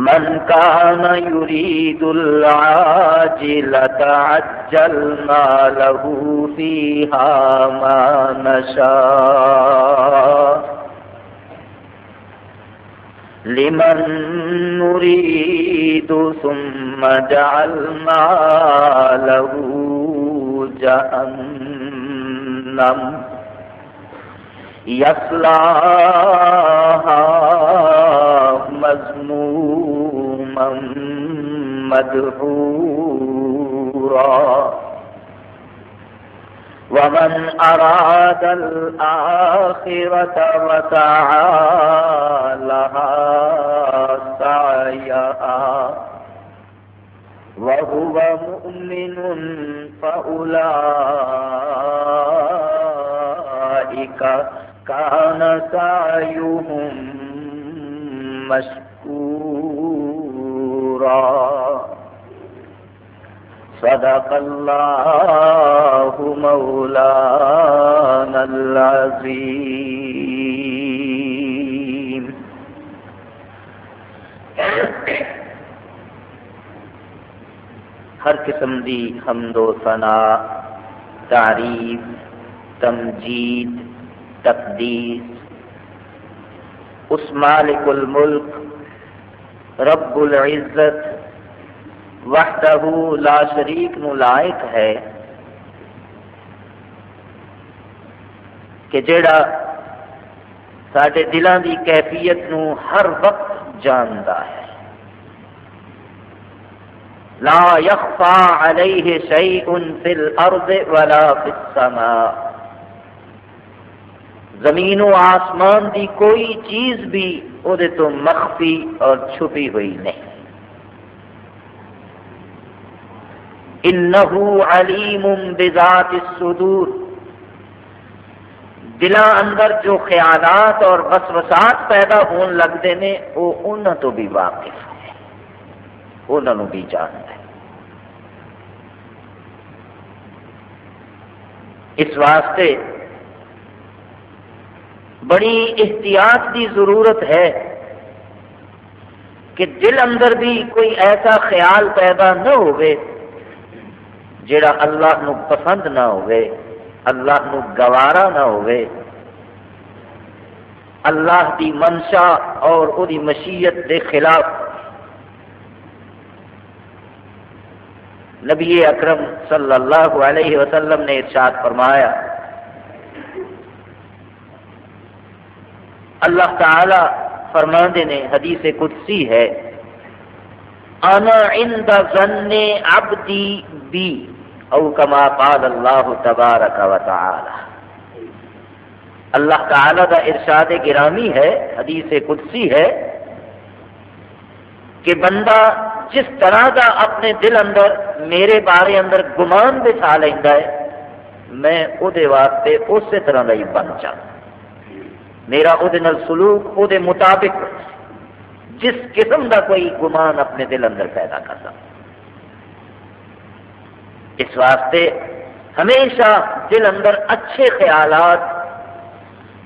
من كان يريد العاجلة عجلنا له فيها ما نشاء. لمن نريد ثم جعلنا له جهنم. يصلاها مدحورا. ومن أراد الآخرة وسعى لها سعيها وهو مؤمن فأولئك كان سعيهم مشكورا. صدق الله مولانا العظيم. ہر قسم دی حمد و ثنا، تعریف، تمجید، تقدیس. اس مالک الملک، رب العزت وحدہ لا شریک نو لائق ہے کہ جڑا سارے دلوں کی کیفیت نو ہر وقت جانتا ہے۔ لا يخفى عليه شيء في الارض ولا في السماء زمین و آسمان دی کوئی چیز بھی وہ تو مخفی اور چھپی ہوئی نہیں۔ انہو علیم بذات الصدور۔ دلاں اندر جو خیالات اور وسوسات پیدا ہون لگتے ہیں وہ انہوں تو بھی واقف ہے انہوں بھی جانتا ہے اس واسطے بڑی احتیاط کی ضرورت ہے کہ دل اندر بھی کوئی ایسا خیال پیدا نہ ہوئے جڑا اللہ نو پسند نہ ہوئے، اللہ نو گوارا نہ ہوئے، اللہ دی منشا اور او دی مشیت دے خلاف۔ نبی اکرم صلی اللہ علیہ وسلم نے ارشاد فرمایا، اللہ تعالی فرماندے نے حدیث قدسی ہے، انا عند ظن عبدی بی۔ او کما قال اللہ تبارک و تعالی۔ اللہ تعالی کا ارشاد گرامی ہے، حدیث قدسی ہے کہ بندہ جس طرح کا اپنے دل اندر، میرے بارے اندر گمان بچھا لینا ہے، میں وہ واسطے اسی طرح کا ہی بن جاؤں۔ میرا وہ سلوک وہ مطابق جس قسم کا کوئی گمان اپنے دل اندر پیدا کرتا اس واسطے ہمیشہ دل اندر اچھے خیالات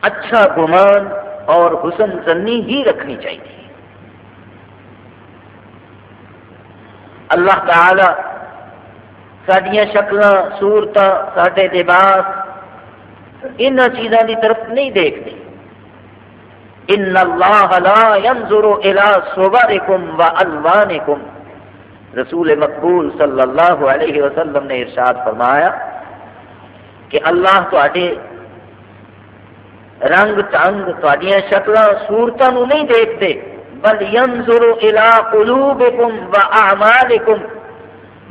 اچھا گمان اور حسن زنی ہی رکھنی چاہیے۔ اللہ تعالی سڈیا شکل سورت سڈے لباس ان چیزوں کی طرف نہیں دیکھتے۔ ان اللہ لا ينظر الى صورکم و رسول مقبول صلی اللہ علیہ وسلم نے ارشاد فرمایا کہ اللہ تے رنگ ٹنگ تھوڑی شکل صورتوں نہیں دیکھتے بل ينظر الى قلوبکم و اعمالکم،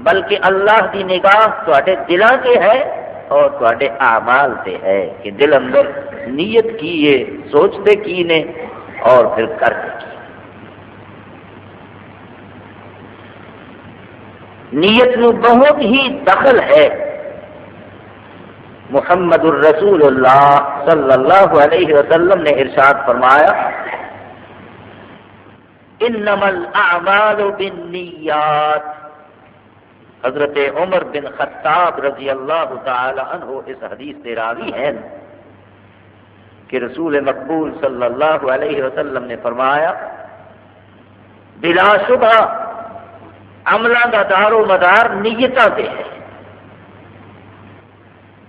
بلکہ اللہ دی نگاہ تے دلوں سے ہے اور تے اعمال سے ہے کہ دل اندر نیت کی ہے سوچتے کی نے اور پھر کرتے کی۔ نیت نو بہت ہی دخل ہے۔ محمد الرسول اللہ صلی اللہ علیہ وسلم نے ارشاد فرمایا انما الاعمال بالنیات حضرت عمر بن خطاب رضی اللہ تعالی عنہ اس حدیث سے راوی ہیں کہ رسول مقبول صلی اللہ علیہ وسلم نے فرمایا، بلا شبہ عملوں کا دار و مدار نیتوں سے ہے۔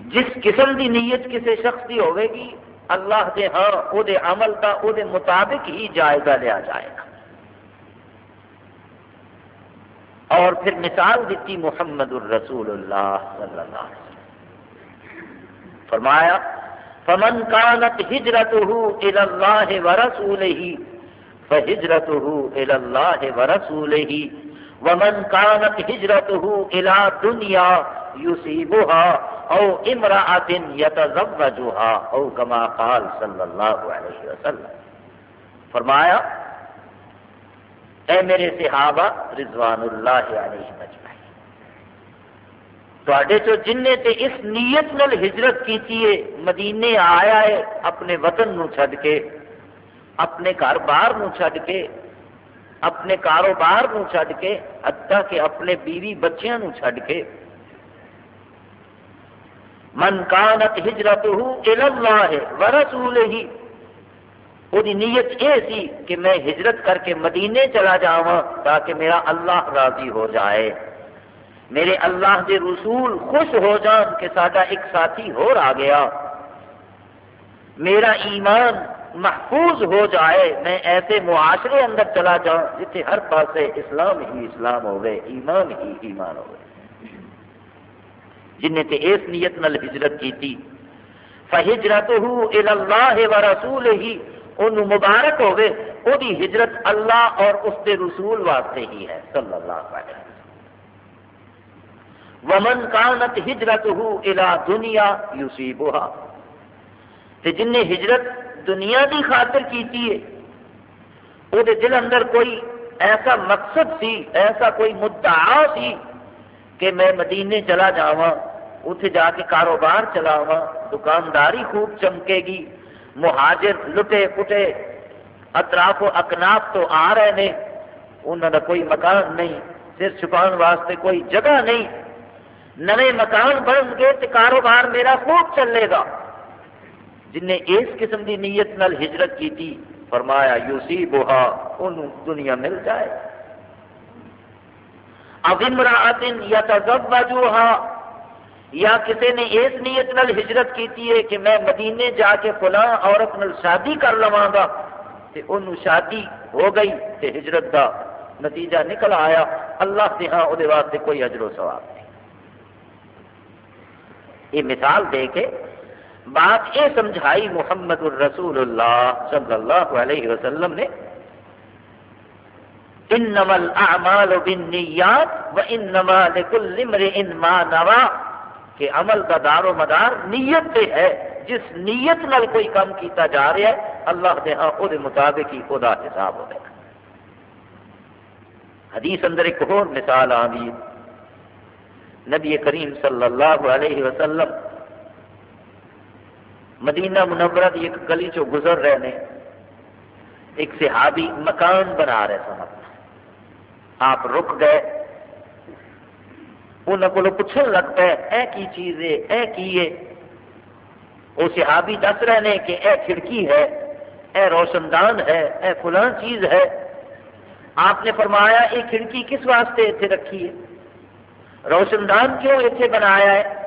جس قسم کی نیت کسی شخص کی ہوے گی، اللہ دے ہاں وہ عمل کا وہ مطابق ہی جائزہ لیا جائے گا۔ اور پھر مثال دیتی محمد الرسول اللہ صلی اللہ علیہ وسلم۔ فرمایا، فمن كانت هجرته الى الله ورسوله فهجرته الى الله ورسوله ومن كانت هجرته الى دنيا يصيبها او امرأة يتزوجها او كما قال صلی اللہ علیہ وسلم۔ فرمایا، اے میرے صحابہ، رضوان اللہ علیہ مجمعین تے چو جن تے اس نیت نل ہجرت کی مدینے آیا ہے، اپنے وطن نو چھڈ کے، اپنے گھر بار نو چھڈ کے اپنے کاروبار نو چھڈ کے، حتیٰ کہ اپنے بیوی بچیاں نو چھڈ کے۔ من کانت ہجرت ہے ورسول ہی وہ نیت یہ سی کہ میں ہجرت کر کے مدینے چلا جاواں تاکہ میرا اللہ راضی ہو جائے۔ میرے اللہ کے رسول خوش ہو جان کہ سڈا ایک ساتھی ہو آ گیا۔ میرا ایمان محفوظ ہو جائے، میں ایسے معاشرے اندر چلا جاؤں جتنے ہر پاسے اسلام ہی اسلام ہوئے ایمان ہی ایمان ہوئے جن تے اس نیت نال ہجرت کی فہجرت اللہ و رسول ہی ان مبارک ہوئے وہ ہجرت اللہ اور اس کے رسول واسطے ہی ہے، صلی اللہ علیہ ومن کانت ہجرت الى دنیا یوسیبہ جن نے ہجرت دنیا کی خاطر کی وہ دل اندر کوئی ایسا مقصد سی، ایسا کوئی مدعا سی کہ میں مدینے چلا جاواں اتنے جا کے کاروبار چلاواں، دکانداری خوب چمکے گی، مہاجر لٹے پٹے اطراف و اکناف تو آ رہے ہیں، انہوں کا کوئی مکان نہیں، سر چھپا واسطے کوئی جگہ نہیں۔ نئے مکان بن گئے تو کاروبار میرا خوب چلے گا۔ جن نے اس قسم کی نیت نال ہجرت کی تھی، فرمایا یوسی بوہا ان دنیا مل جائے۔ اب امراطن یا تزوجوہا یا کسی نے اس نیت نال ہجرت کی ہے کہ میں مدینے جا کے فلاں عورت نال شادی کر لوا گا، تے ان شادی ہو گئی تے ہجرت کا نتیجہ نکل آیا۔ اللہ سے ہاں وہ واسطے کوئی اجر و ثواب نہیں۔ یہ مثال دے کے بات یہ سمجھائی محمد الرسول اللہ صلی اللہ علیہ وسلم نے، انما الاعمال بالنیات وانما لكل امرئ ما نوى کہ عمل کا دار و مدار نیت پہ ہے، جس نیت نال کوئی کام کیتا جا رہا ہے، اللہ دے ہاں او دے مطابق ہی او دا حساب ہوگا حدیث اندر ایک اور مثال آ نبی کریم صلی اللہ علیہ وسلم مدینہ منورہ کی ایک گلی چو گزر رہے ہیں ایک صحابی مکان بنا رہے سن آپ رک گئے انہوں کو پوچھنے لگ پے، اے کی چیز ہے، اے کی ہے؟ وہ صحابی دس رہے ہیں کہ اے کھڑکی ہے، اے روشن دان ہے، اے فلان چیز ہے۔ آپ نے فرمایا، یہ کھڑکی کس واسطے اتنے رکھی ہے؟ روشن دان کیوں اتنے بنایا ہے؟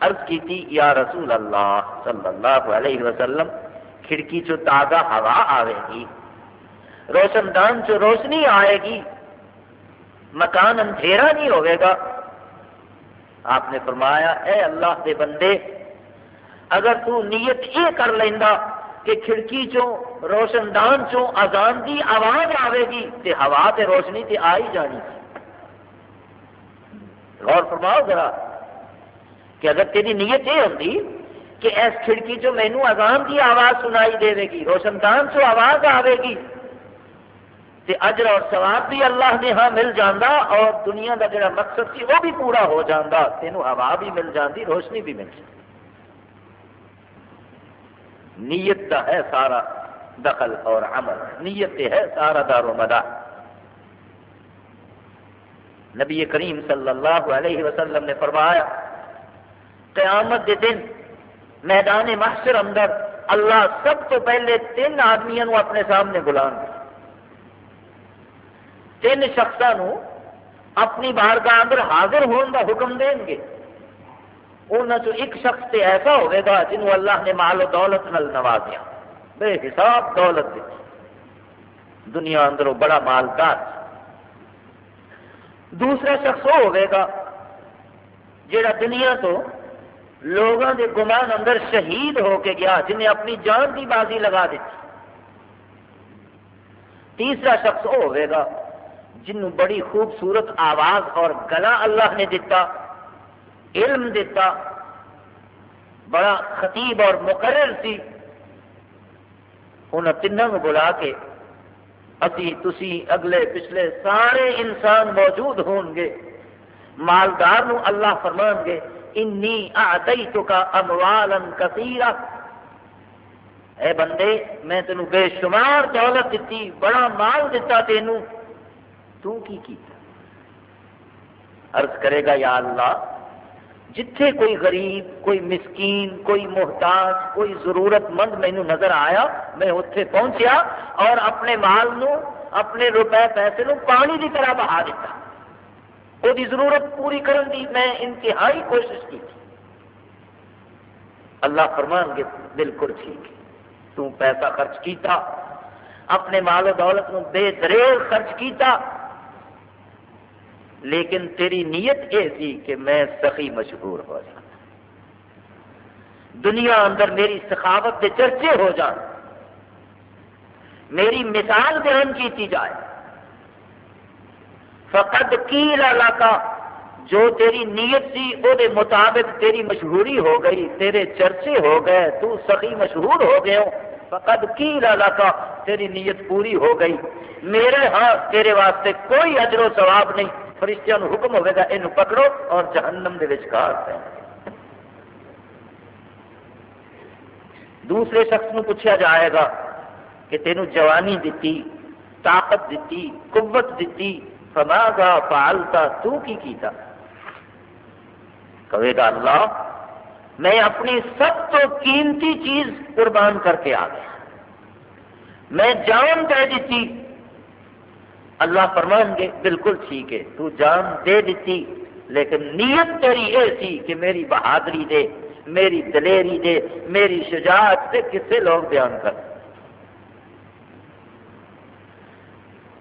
عرض کی تھی، یا رسول اللہ صلی اللہ علیہ وسلم، کھڑکی چو تازہ ہوا آئے گی، روشن دان چو روشنی آئے گی، مکان اندھیرا نہیں ہوئے گا۔ آپ نے فرمایا، اے اللہ کے بندے، اگر تو نیت یہ کر لینا کہ کھڑکی چو روشن دان چو آزان کی آواز آئے گی، تے ہوا تے روشنی تے آ ہی جانی۔ غور فرماؤ ذرا۔ کہ اگر تیری نیت یہ ہوتی کہ اس کھڑکی چو مینو اذان کی آواز سنائی دے گی، روشن دان چو آواز آئے گی، تے اجر اور ثواب بھی اللہ نے ہاں مل جانا اور دنیا کا جڑا مقصد سی وہ بھی پورا ہو جاتا تینوں ہوا بھی مل جاتی روشنی بھی مل جاتی نیت کا ہے سارا دخل اور عمل، نیت ہے سارا دار و مدار۔ نبی کریم صلی اللہ علیہ وسلم نے فرمایا قیامت کے دن، میدان محشر اندر اللہ سب تو پہلے تین آدمیوں اپنے سامنے بلا تین شخصوں اپنی بارگاہ اندر حاضر ہونے کا حکم دیں گے۔ انہوں ایک شخص تے ایسا ہوئے گا جنہوں اللہ نے مال و دولت نل نوازیا۔ بے حساب دولت دی دنیا اندر بڑا مالدار۔ دوسرا شخص وہ ہوئے گا جڑا دنیا تو لوگوں کے گمان اندر شہید ہو کے گیا، جنہیں اپنی جان کی بازی لگا دیتی۔ تیسرا شخص وہ ہوئے گا جنہوں بڑی خوبصورت آواز اور گلا اللہ نے دیتا، علم دیتا۔ بڑا خطیب اور مقرر سی۔ ان تینوں کو بلا کے اسی تسی اگلے پچھلے سارے انسان موجود ہون گے۔ مالدار اللہ فرمان گے انی اعطیتک اموالا کثیرا اے بندے، میں تینوں بے شمار دولت دیتی، بڑا مال دیتا تینوں تو کی کیتا؟ عرض کرے گا، یا اللہ، جتھے کوئی غریب، کوئی مسکین، کوئی محتاج، کوئی ضرورت مند مینو نظر آیا، میں اتنے پہنچیا اور اپنے مال نو اپنے روپے پیسے نو پانی کی طرح بہا دیتا۔ وہ ضرورت پوری کرن دی، میں انتہائی کوشش کی تھی۔ اللہ فرمان گے بالکل ٹھیک تو پیسہ خرچ کیتا، اپنے مال و دولت نو بے دریل خرچ کیتا، لیکن تیری نیت یہ تھی کہ میں سخی مشہور ہو جا دنیا اندر میری سخاوت کے چرچے ہو جان میری مثال بیان کی جائے۔ فقط کی علاقہ جو تیری نیت سی وہ مطابق تیری مشہوری ہو گئی، تیرے چرچے ہو گئے، تو سخی مشہور ہو گئے ہو۔ فقد کی علاقہ تیری نیت پوری ہو گئی۔ میرے ہاں تیرے واسطے کوئی اجر و ثواب نہیں۔ فرشتیاں حکم ہوئے گا یہ پکڑو اور جہنم دے وچکار دوسرے شخص نو پوچھا جائے گا کہ تینوں جوانی دیتی طاقت دیتی قوت دیتی فما گا پالتا تو کی کیتا؟ کہے گا اللہ، میں اپنی سب تو قیمتی چیز قربان کر کے آ گیا۔ میں جان دے دیتی۔ اللہ فرمان گے، بالکل ٹھیک ہے، تو جان دے دیتی، لیکن نیت تیری یہ تھی کہ میری بہادری دے، میری دلیری دے، میری شجاعت سے کسے لوگ بیان کر۔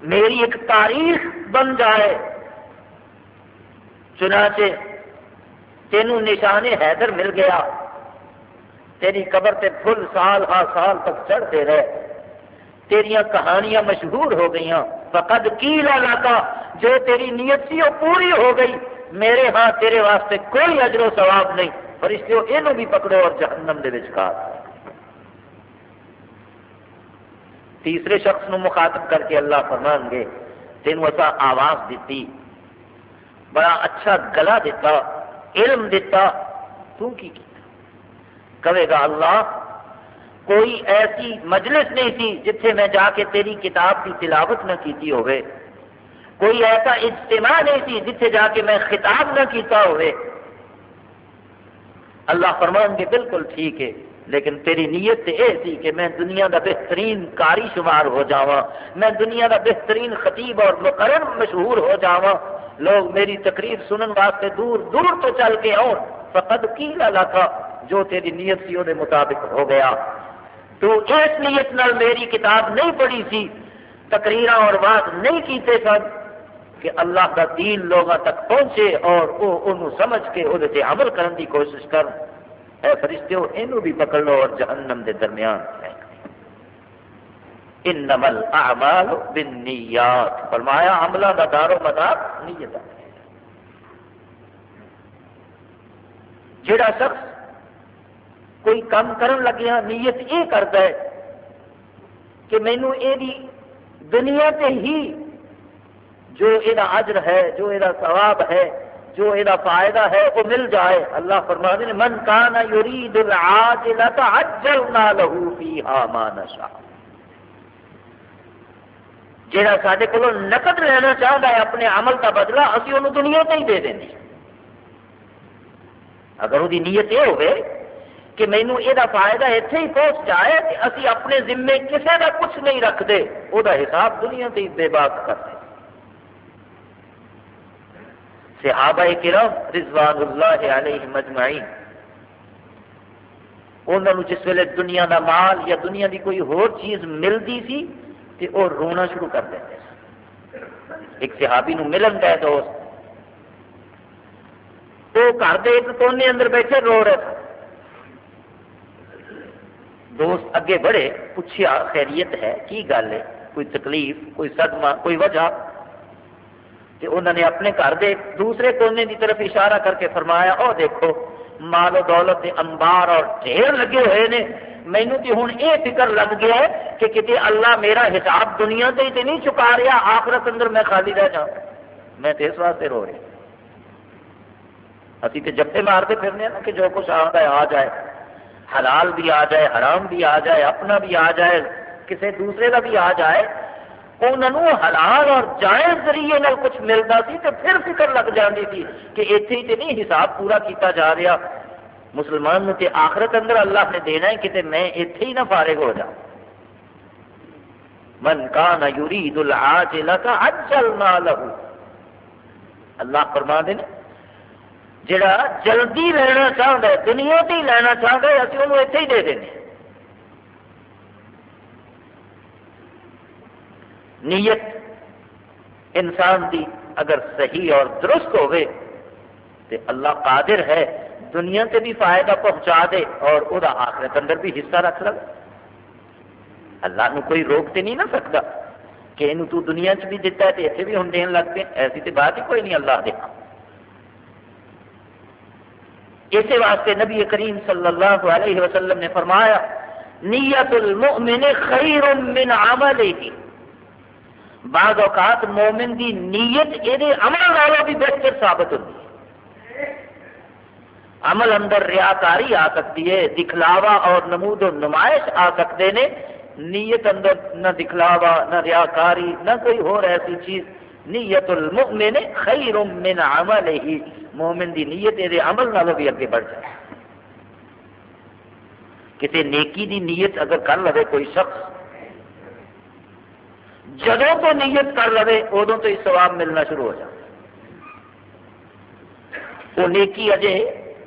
میری ایک تاریخ بن جائے۔ چنانچہ تینوں نشان حیدر مل گیا۔ تیری قبر تے فل سال ہا سال تک چڑھتے رہے۔ تیریاں کہانیاں مشہور ہو گئی فقد کی لاتا جو تیری نیت سی وہ پوری ہو گئی۔ میرے ہاں تیرے واسطے کوئی اجر و ثواب نہیں۔ فرشتوں یہ بھی پکڑو اور جہنم دے وچکار۔ تیسرے شخص نو مخاطب کر کے اللہ فرمان گے تینوں ایسا آواز دیتی، بڑا اچھا گلا دیتا، علم دیتا، تو کی کہے گا اللہ، کوئی ایسی مجلس نہیں تھی جتھے میں جا کے تیری کتاب کی تلاوت نہ کیتی ہوئے۔ کوئی ایسا اجتماع نہیں تھی جتھے جا کے میں خطاب نہ کیتا ہوئے۔ اللہ فرمان کے بالکل ٹھیک ہے۔ لیکن تیری نیت یہ تھی کہ میں دنیا کا بہترین کاری شمار ہو جاواں، میں دنیا کا بہترین خطیب اور مقرر مشہور ہو جاواں۔ لوگ میری تقریر سنن واسطے دور دور تو چل کے آؤ فقد کی تھا جو تیری نیت سی وہ مطابق ہو گیا۔ تو اس نیت نال میری کتاب نہیں پڑھی سی تقریر اور بات نہیں کیتے سن کہ اللہ کا دین لوگوں تک پہنچے اور وہ انہوں سمجھ کے وہ عمل کرنے کی کوشش کر اے فرشتے یہ بھی پکڑ لو اور جہنم دے درمیان انما الاعمال بالنیات۔ فرمایا، عملہ کا دار و مدار نیت جڑا شخص کوئی کام کرن لگیا، نیت یہ کرتا ہے کہ مینو یہ دنیا تے ہی جو یہ اجر ہے، جو یہ ثواب ہے جو یہ فائدہ ہے وہ مل جائے۔ اللہ فرما دے من کان یرید العاجلۃ عجلنا له فیھا ما نشاء. جہاں سارے کو نقد لینا چاہتا ہے اپنے عمل کا بدلہ، اسی انہوں دنیا تے ہی دے دیں اگر وہ نیت یہ ہوئے کہ مینو یہ فائدہ اتنے ہی پہنچ جائے کہ اسی اپنے ذمے کسی کا کچھ نہیں رکھتے وہ حساب دنیا سے ہی بے بات کرتے صحابہ کرام رضوان اللہ علیہ مجمعین انہوں جس ویلے دنیا دا مال یا دنیا دی کوئی ہور چیز ملتی سی تو وہ رونا شروع کر دیتے ایک صحابی نو ملن گئے دوست۔ تو گھر کے ایک کونے اندر بیٹھے رو رہے تھے دوست اگے بڑھے پوچھا خیریت ہے، کی گل ہے؟ کوئی تکلیف، کوئی صدمہ، کوئی وجہ؟ کہ انہوں نے اپنے گھر کے دوسرے کونے کی طرف اشارہ کر کے فرمایا او دیکھو، مال و دولت کے انبار اور ڈھیر لگے ہوئے نے۔ مینو تو ہوں یہ فکر لگ گیا ہے کہ کتنے اللہ میرا حساب دنیا سے ہی نہیں چکا رہا، آخرت اندر میں خالی رہ جا میں تو اس واسطے رو رہا ابھی تو جبے مارتے پھرنے نا کہ جو کچھ آتا ہے، آ جائے۔ حلال بھی آ جائے، حرام بھی آ جائے، اپنا بھی آ جائے کسی دوسرے کا بھی آ جائے۔ انہوں حلال اور جائز ذریعے نال کچھ ملتا سی تو پھر فکر لگ جاتی تھی کہ اتنے ہی نہیں حساب پورا کیتا جا رہا۔ مسلمان نو تے آخرت اندر اللہ نے دینا ہے کہ میں اتنے ہی نہ فارغ ہو جاؤں۔ من کان یرید العاجل کا اجلنا له اللہ فرما دے جڑا جلدی لینا چاہتا ہے، دنیا تے ہی لینا چاہتا ہے، اسی انہوں اتنے ہی دے دینے۔ نیت انسان دی اگر صحیح اور درست ہوئے تو اللہ قادر ہے دنیا سے بھی فائدہ پہنچا دے اور وہ آخرت اندر بھی حصہ رکھ لو اللہ نو کوئی روک تو نہیں نہ سکتا کہ یہ تو دنیا چ بھی دیتا ہے تو اتنے بھی ہوں دین لگ پے ایسی تو بات ہی کوئی نہیں اللہ دے ہاں۔ اسی واسطے نبی کریم صلی اللہ علیہ وسلم نے فرمایا، نیت المؤمن خیر من عمله بعض اوقات مومن دی نیت یہ عمل والوں بھی بہتر ثابت ہوتی ہے۔ عمل اندر ریاکاری آ سکتی ہے، دکھلاوا اور نمود و نمائش آ سکتے ہیں۔ نیت اندر نہ دکھلاوا، نہ ریاکاری، نہ کوئی اور ایسی چیز۔ نیت المؤمن خیر من عمل ہی مومن دی نیت یہ عمل نالوں بھی اگے بڑھ جائے۔ کسی نیکی دی نیت اگر کر لے کوئی شخص جدوں تو نیت کر لے ادو تو ہی سواب ملنا شروع ہو جائے وہ نیکی اجے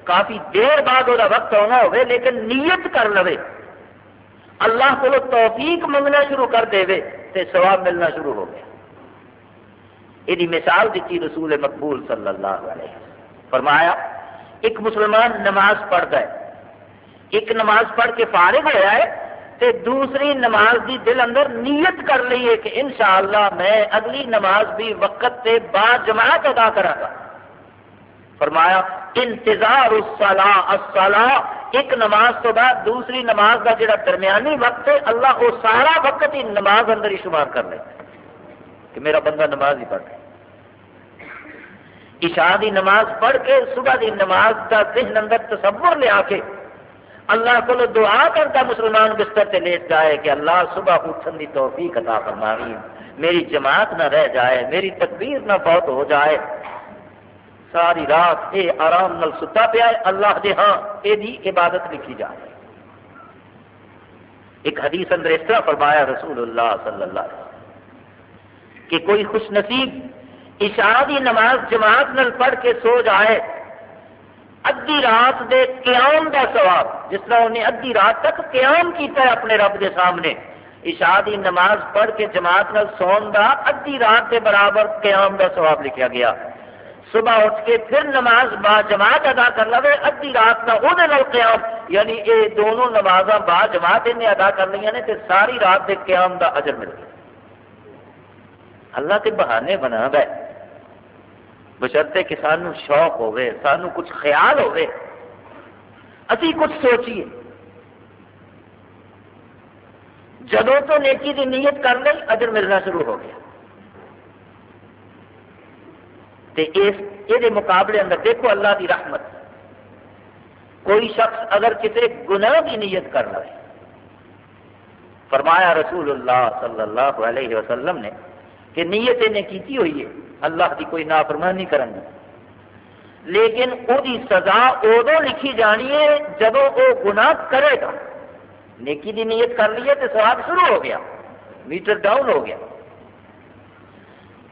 کافی دیر بعد وہ وقت آنا ہو لیکن نیت کر لے اللہ کو توفیق منگنا شروع کر دے تو سواب ملنا شروع ہو گیا۔ یہ مثال دیتی رسول مقبول صلی اللہ علیہ فرمایا، ایک مسلمان نماز پڑھتا ہے۔ ایک نماز پڑھ کے فارغ ہوا ہے تے دوسری نماز دی دل اندر نیت کر لیے کہ انشاءاللہ میں اگلی نماز بھی وقت تے با جماعت ادا کرا گا۔ فرمایا، انتظار الصلاح الصلاح ایک نماز تو بعد دوسری نماز کا جڑا درمیانی وقت ہے، اللہ وہ سارا وقت ہی نماز اندر ہی شمار کر لے۔ کہ میرا بندہ نماز ہی پڑھ عشاء دی نماز پڑھ کے صبح دی نماز کا ذہن اندر تصور لے آ کے اللہ کو دعا کرتا مسلمان بستر سے لیٹ جائے کہ اللہ صبح اٹھن کی توفیق عطا فرماوی میری جماعت نہ رہ جائے، میری تکبیر نہ بہت ہو جائے۔ ساری رات یہ آرام نل ستا پیا اللہ دے ہاں یہ عبادت لکھی جائے ایک حدیث اندر اس طرح فرمایا رسول اللہ صلی اللہ علیہ وسلم کہ کوئی خوش نصیب، عشاء دی نماز جماعت نل پڑھ کے سو جائے۔ ادھی رات دے قیام دا ثواب، جس طرح انہیں ادھی رات تک قیام کیتا ہے اپنے رب دے سامنے۔ عشاء دی نماز پڑھ کے جماعت نال سون دا ادھی رات دے برابر قیام دا ثواب لکھا گیا۔ صبح اٹھ کے پھر نماز با جماعت ادا کر لے ادھی رات کا وہ قیام۔ یعنی یہ دونوں نماز با جماعت انہیں ادا کر لیا نے تے ساری رات دے قیام دا اجر مل گیا۔ اللہ کے بہانے بنا ہے بشرتے کہ سانو شوق ہوئے سانو کچھ خیال ہوئے اسی کچھ سوچیے جدو تو نیکی کی نیت کر لی اجر ملنا شروع ہو گیا۔ تے اس یہ مقابلے اندر دیکھو اللہ کی رحمت۔ کوئی شخص اگر کسی گناہ کی نیت کر لے۔ فرمایا رسول اللہ صلی اللہ علیہ وسلم نے کہ نیت نے کیتی ہوئی ہے۔ اللہ کی کوئی نافرمانی کرنی لیکن وہ سزا ادو لکھی جانی ہے جب وہ گناہ کرے گا۔ نیکی دی نیت کر لیے تو سواب شروع ہو گیا۔ میٹر ڈاؤن ہو گیا۔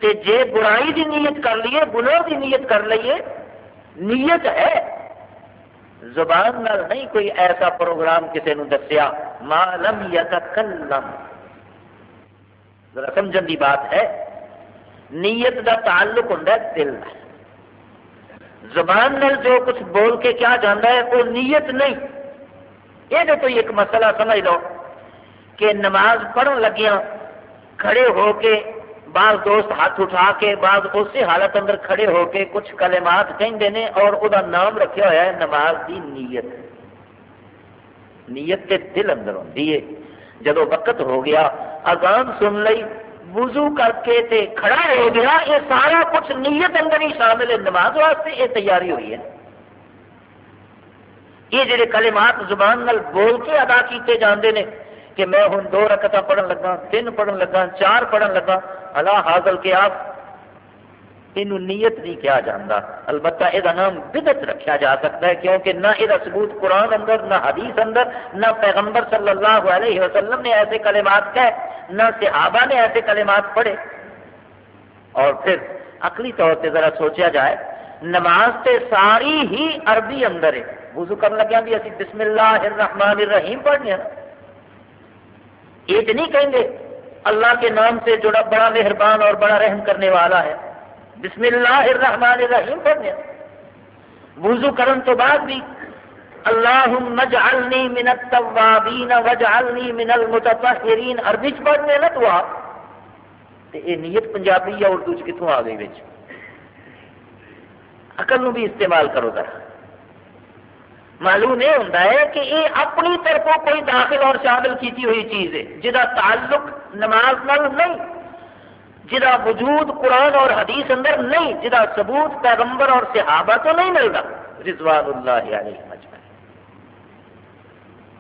تے جے برائی دی نیت کر لیے گناہ دی نیت کر لیے نیت ہے۔ زبان نال نہیں کوئی ایسا پروگرام کسی نے دسیا مالم یتکلم ذرا سمجھن دی بات ہے۔ نیت دا تعلق ہوں دل زبان نال جو کچھ بول کے کیا جانا ہے، وہ نیت نہیں۔ یہ تو ایک مسئلہ سمجھ لو کہ نماز پڑھن لگیا کھڑے ہو کے بعض دوست ہاتھ اٹھا کے، بعض اسی حالت اندر کھڑے ہو کے کچھ کلمات کہیں نے اور وہ نام رکھا ہوا ہے نماز کی نیت۔ نیت کے دل اندر ہوتی ہے۔ وقت ہو گیا، اذان سن لی وضو کر کے تے کھڑا ہو گیا، یہ سارا کچھ نیت اندر ہی شامل ہے، نماز واسطے یہ تیاری ہوئی ہے۔ یہ جڑے کلمات زبان نال بول کے ادا کیتے جاندے نے کہ میں ہوں دو رکعت پڑھن لگا، تین پڑھن لگا، چار پڑھن لگا اللہ حاضل کے آپ یہ نیت نہیں کیا جاتا۔ البتہ یہ نام بدت رکھا جا سکتا ہے، کیونکہ نہ یہ ثبوت قرآن اندر، نہ حدیث اندر، نہ پیغمبر صلی اللہ علیہ وسلم نے ایسے کلمات کہے، نہ صحابہ نے ایسے کلمات پڑھے۔ اور پھر عقلی طور سے ذرا سوچا جائے، نماز تے ساری ہی عربی اندر ہے۔ وضو کرنے لگیا بھی اسی بسم اللہ الرحمن الرحیم پڑھنے یہ تو نہیں کہیں گے، اللہ کے نام سے جڑا بڑا مہربان اور بڑا رحم کرنے والا ہے۔ بسم اللہ الرحمن الرحیم پڑھنے وضو کرن تو بعد بھی اللہم اجعلنی من التوابین وجعلنی من المتطہرین۔ عربی چ پڑھنے نا تو آپ۔ یہ نیت پنجابی یا اردو چ کتوں آ گئی بچ عقل نو بھی استعمال کرو ذرا۔ معلوم یہ ہوتا ہے کہ یہ اپنی طرفوں کوئی داخل اور شامل کی ہوئی چیز ہے، جہاں تعلق نماز نال نہیں جہاں وجود قرآن اور حدیث اندر نہیں جہاں ثبوت پیغمبر اور صحابہ تو نہیں ملتا رضوان اللہ علیہ مجمع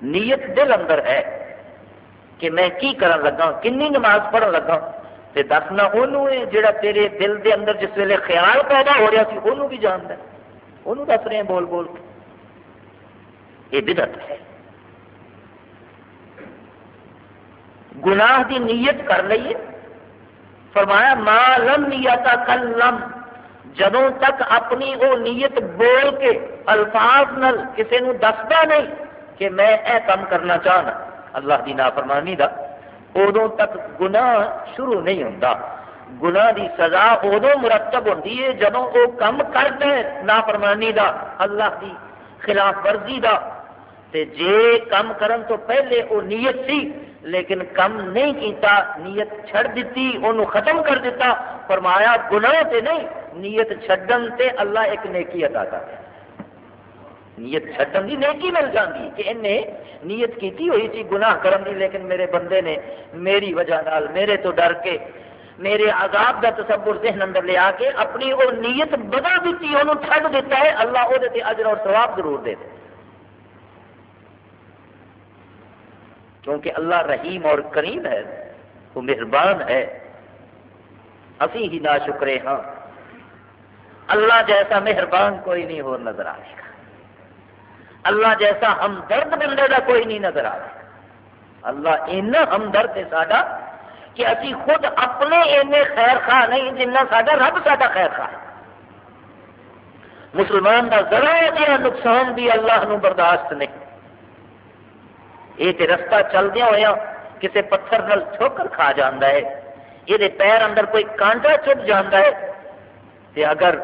نیت دل اندر ہے کہ میں کی کرن لگا کنی نماز پڑھن لگا تے دسنا انہوں جڑا تیرے دل دے اندر جس ویلے خیال پیدا ہو رہا سی انہوں بھی جانتا ہے۔ انہوں دس رہے ہیں بول بول کے۔ یہ بدت ہے۔ گناہ دی نیت کر لیے فرمایا، ما لم نیتا کل جدوں تک اپنی وہ نیت بول کے الفاظ نل کسی نو دستا نہیں کہ میں اے کام کرنا چاہنا۔ اللہ دی نافرمانی دا۔ ادو تک گناہ شروع نہیں ہوتا گناہ دی سزا ادو مرتب ہوتی ہے جدوں وہ کم کرتے نافرمانی دا، اللہ دی خلاف ورزی دا۔ تے جے کم کرن تو پہلے وہ نیت سی۔ لیکن کم نہیں کیتا، نیت چھڑ دیتی انہوں ختم کر دیتا فرمایا گناہ تے نہیں، نیت چھڈن تے اللہ ایک نیکی عطا کر نیت چھڈن دی نیکی مل جاندی کہ انہیں نیت کیتی ہوئی تھی، گناہ کرن دی، لیکن میرے بندے نے میری وجہ نال، میرے تو ڈر کے، میرے عذاب دا تصور ذہن اندر لے آ کے اپنی وہ نیت بدل دیتی انہوں چھڈ دیتا ہے، اللہ وہ اجر اور ثواب ضرور دے دے۔ کیونکہ اللہ رحیم اور کریم ہے، وہ مہربان ہے۔ اسی ہی ناشکرے ہاں۔ اللہ جیسا مہربان کوئی نہیں ہو نظر آئے گا۔ اللہ جیسا ہمدرد بندے کا کوئی نہیں نظر آئے گا۔ اللہ اینا ہمدرد ہے ساڈا کہ اسی خود اپنے اینے خیر خواہ نہیں، جنہ ساڈا رب ساڈا خیر خواہ۔ مسلمان کا ذرا جہاں نقصان بھی اللہ نو برداشت نہیں۔ یہ تو رستہ چلدیا ہوا کسی پتھر نل ٹھوکر کھا جانا ہے یہ پیر اندر کوئی کانٹا چپ جانا ہے۔ تے اگر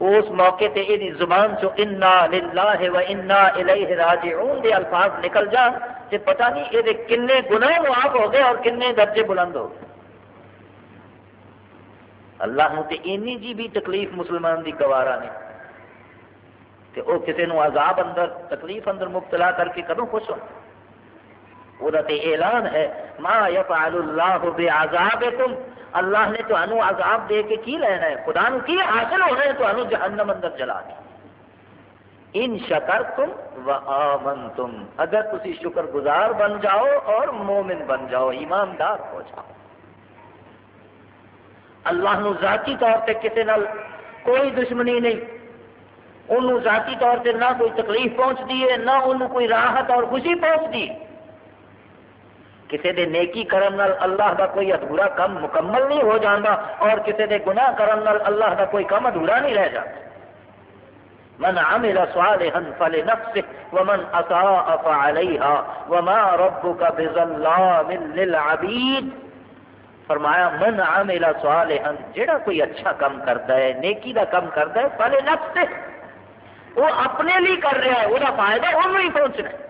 اس موقع تے یہ زبان چو انا للہ و انا الیہ راجعون دے الفاظ نکل جان تے پتہ نہیں یہ کنے گناہ معاف ہو گئے اور کنے درجے بلند ہو۔ گئے اللہ تے اینی جی بھی تکلیف مسلمان دی گوارا نے۔ تے او کسی نو عذاب اندر، تکلیف اندر مبتلا کر کے کدوں خوش ہو وہ اعلان ہے، ما یفعل اللہ بعذابکم اللہ نے تو عذاب دے کے کی لینا ہے؟ خدا نو کی حاصل ہونا ہے تو جہنم اندر جلا دی ان شکر تم و آمن تم اگر تسی شکر گزار بن جاؤ اور مومن بن جاؤ، ایماندار ہو جاؤ۔ اللہ نو ذاتی طور پہ کسی نال کوئی دشمنی نہیں۔ انہوں ذاتی طور پہ نہ کوئی تکلیف پہنچتی ہے، نہ انہوں کوئی راحت اور خوشی پہنچتی۔ کسی دے نیکی کرن نال اللہ دا کوئی ادھورا کم مکمل نہیں ہو جانا اور کسی دے گناہ کرن نال اللہ دا کوئی کم ادھورا نہیں رہ جاتا من عمل صالحا فلنفسه ومن اساء فعليها وما ربك بظلام للعبيد فرمایا، من عمل صالحا جڑا کوئی اچھا کام کرتا ہے، نیکی دا کام کرتا ہے، فلنفسه۔ وہ اپنے لیے کر رہا ہے، وہ فائدہ انہوں ہی پہنچنا ہے۔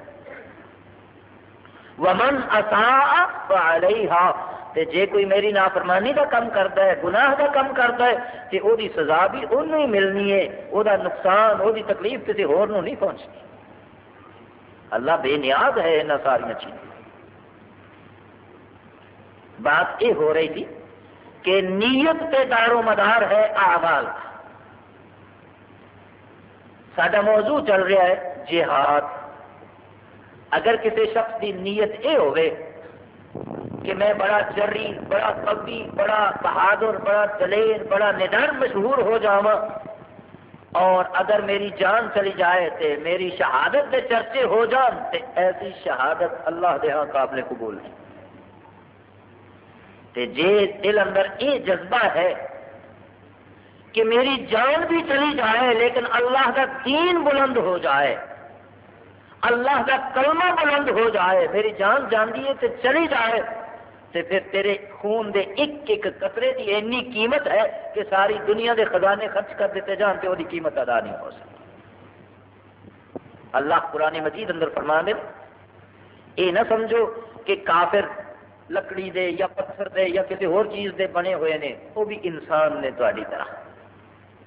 ومن اصا تے جے کوئی میری نافرمانی کا کم کرتا ہے، گناہ کا کم کرتا ہے، تے او دی سزا بھی انہوں ہی ملنی ہے، او دا نقصان، او دی تکلیف کسی ہور نو نہیں پہنچنی۔ اللہ بے نیاز ہے ان ساری چیزیں بات یہ ہو رہی تھی کہ نیت پہ دار و مدار ہے اعمال۔ کا سڈا موضوع چل رہا ہے جہاد۔ اگر کسی شخص کی نیت یہ ہوئے کہ میں بڑا جری، بڑا پبی بڑا بہادر، بڑا دلیر، بڑا ندر مشہور ہو جاوا اور اگر میری جان چلی جائے تو میری شہادت کے چرچے ہو جان تو ایسی شہادت اللہ دے ہاں قابل قبول ہے۔ جے دل اندر یہ جذبہ ہے کہ میری جان بھی چلی جائے لیکن اللہ کا دین بلند ہو جائے۔ اللہ کا کلمہ بلند ہو جائے، میری جان جانتی ہے تو چلی جائے تو پھر تیرے خون دے ایک ایک قطرے کی اینی قیمت ہے کہ ساری دنیا دے خزانے خرچ کر دیتے جان تو وہ قیمت ادا نہیں ہو سکتی۔ اللہ قرآن مجید اندر فرما دے یہ نہ سمجھو کہ کافر لکڑی دے یا پتھر دے یا کسی اور چیز دے بنے ہوئے نے، وہ بھی انسان نے تاری طرح۔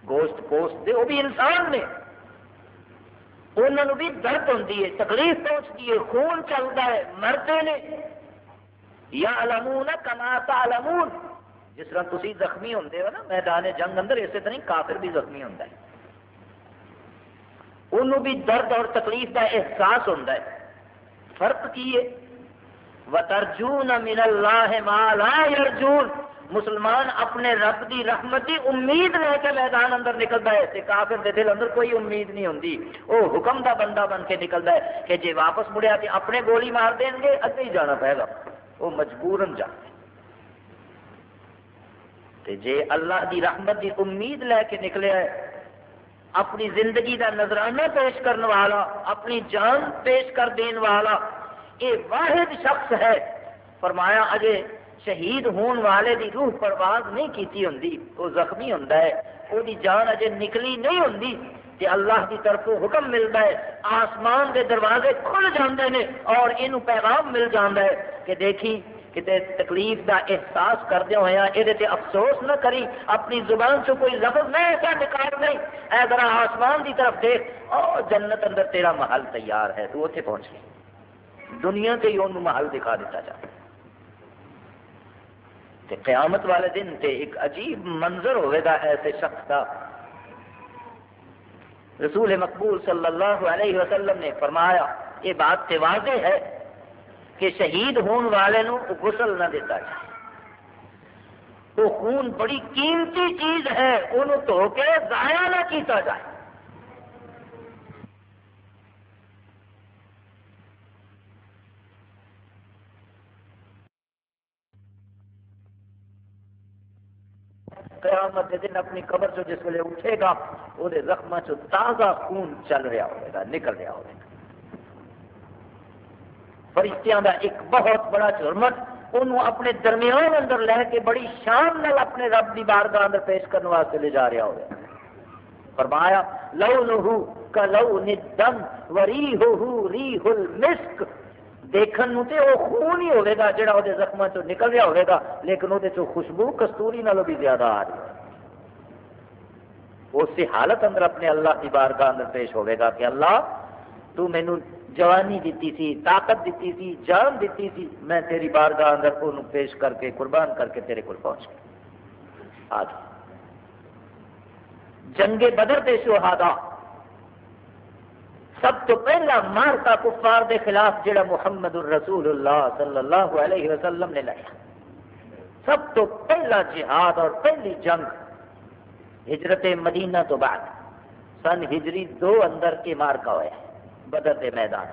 گوشت پوشت دے، وہ بھی انسان نے۔ انہوں بھی درد ہوتی ہے، تکلیف پہنچتی ہے، خون چلتا ہے، مرتے نے۔ یا علمون کماتا علمون جس طرح تھی زخمی ہوں نا، میدان جنگ اندر اسی طرح کافر بھی زخمی ہوں انہوں بھی درد اور تکلیف کا احساس ہوتا ہے۔ فرق کی ہے؟ وَتَرْجُونَ مِنَ اللَّهِ مَا لَا يَرْجُونَ۔ مسلمان اپنے رب دی رحمت دی امید لے کے میدان اندر نکلتا ہے تے کافر دے دل اندر کوئی امید نہیں ہوندی۔ وہ حکم دا بندہ بن کے نکلتا ہے کہ جے واپس مڑیا تے اپنے گولی مار دیں گے، اگے ہی جانا پائے گا۔ وہ مجبورن جاتے تے جے اللہ دی رحمت دی امید لے کے نکلے ہے، اپنی زندگی دا نظرانہ پیش کرنے والا، اپنی جان پیش کر دین والا یہ واحد شخص ہے۔ فرمایا اجے شہید ہون والے دی روح پرواز نہیں کیتی ہوں وہ زخمی ہوں وہ جان اجے نکلی نہیں ہوں کہ اللہ کی طرف حکم ملتا ہے، آسمان کے دروازے کھل جاندے نے اور یہ پیغام مل جاتا ہے کہ دیکھی کتنے تکلیف دا احساس کردے ہوا یہ افسوس نہ کری، اپنی زبان سے کوئی لفظ نہیں ایسا نکال نہیں۔ اے ذرا آسمان دی طرف دیکھ اور جنت اندر تیرا محل تیار ہے، تو اتنے پہنچ گئی۔ دنیا سے ہی انہوں محل دکھا دیتا جاتا تے قیامت والے دن تے ایک عجیب منظر ہوئے گا ایسے شخص کا۔ رسول مقبول صلی اللہ علیہ وسلم نے فرمایا، یہ بات سے واضح ہے کہ شہید ہون والے نو غسل نہ دیتا جائے۔ وہ خون بڑی قیمتی چیز ہے، انہوں دھو کے ضائع نہ کیتا جائے۔ قیامت دن اپنی قبر چ جس ویلے اٹھے گا وہ زخم چ تازہ خون چل رہا ہوئے گا، نکل رہا ہوئے گا۔ فرشتیاں دا ایک بہت بڑا چرمٹ انہوں اپنے درمیان اندر لے کے بڑی شان نال اپنے رب دی بارگاہ اندر پیش کرنے واسطے لے جا رہا ہوئے فرمایا لو نہو کا لو ندم وری ہو ری المسک۔ دیکھن نو تے وہ خون ہی ہوئے گا جڑا وہ زخموں چ نکل رہا ہوئے گا، لیکن وہ خوشبو کستوری نالوں بھی زیادہ آ رہی ہے۔ اسی حالت اندر اپنے اللہ کی بارگاہ اندر پیش ہوئے گا کہ اللہ، تو مینو جوانی دیتی سی، طاقت دیتی سی، جان دیتی سی، میں تیری بارگاہ اندر کو پیش کر کے، قربان کر کے تیرے کو پہنچ گیا۔ آج جنگ بدر دے شہادا سب تو پہلا مارکا کفار دے خلاف جڑا محمد الرسول اللہ صلی اللہ علیہ وسلم نے لایا سب تو پہلا جہاد اور پہلی جنگ ہجرت مدینہ تو بعد. سن ہجری دو اندر کے مارکا ہوا بدر دے میدان.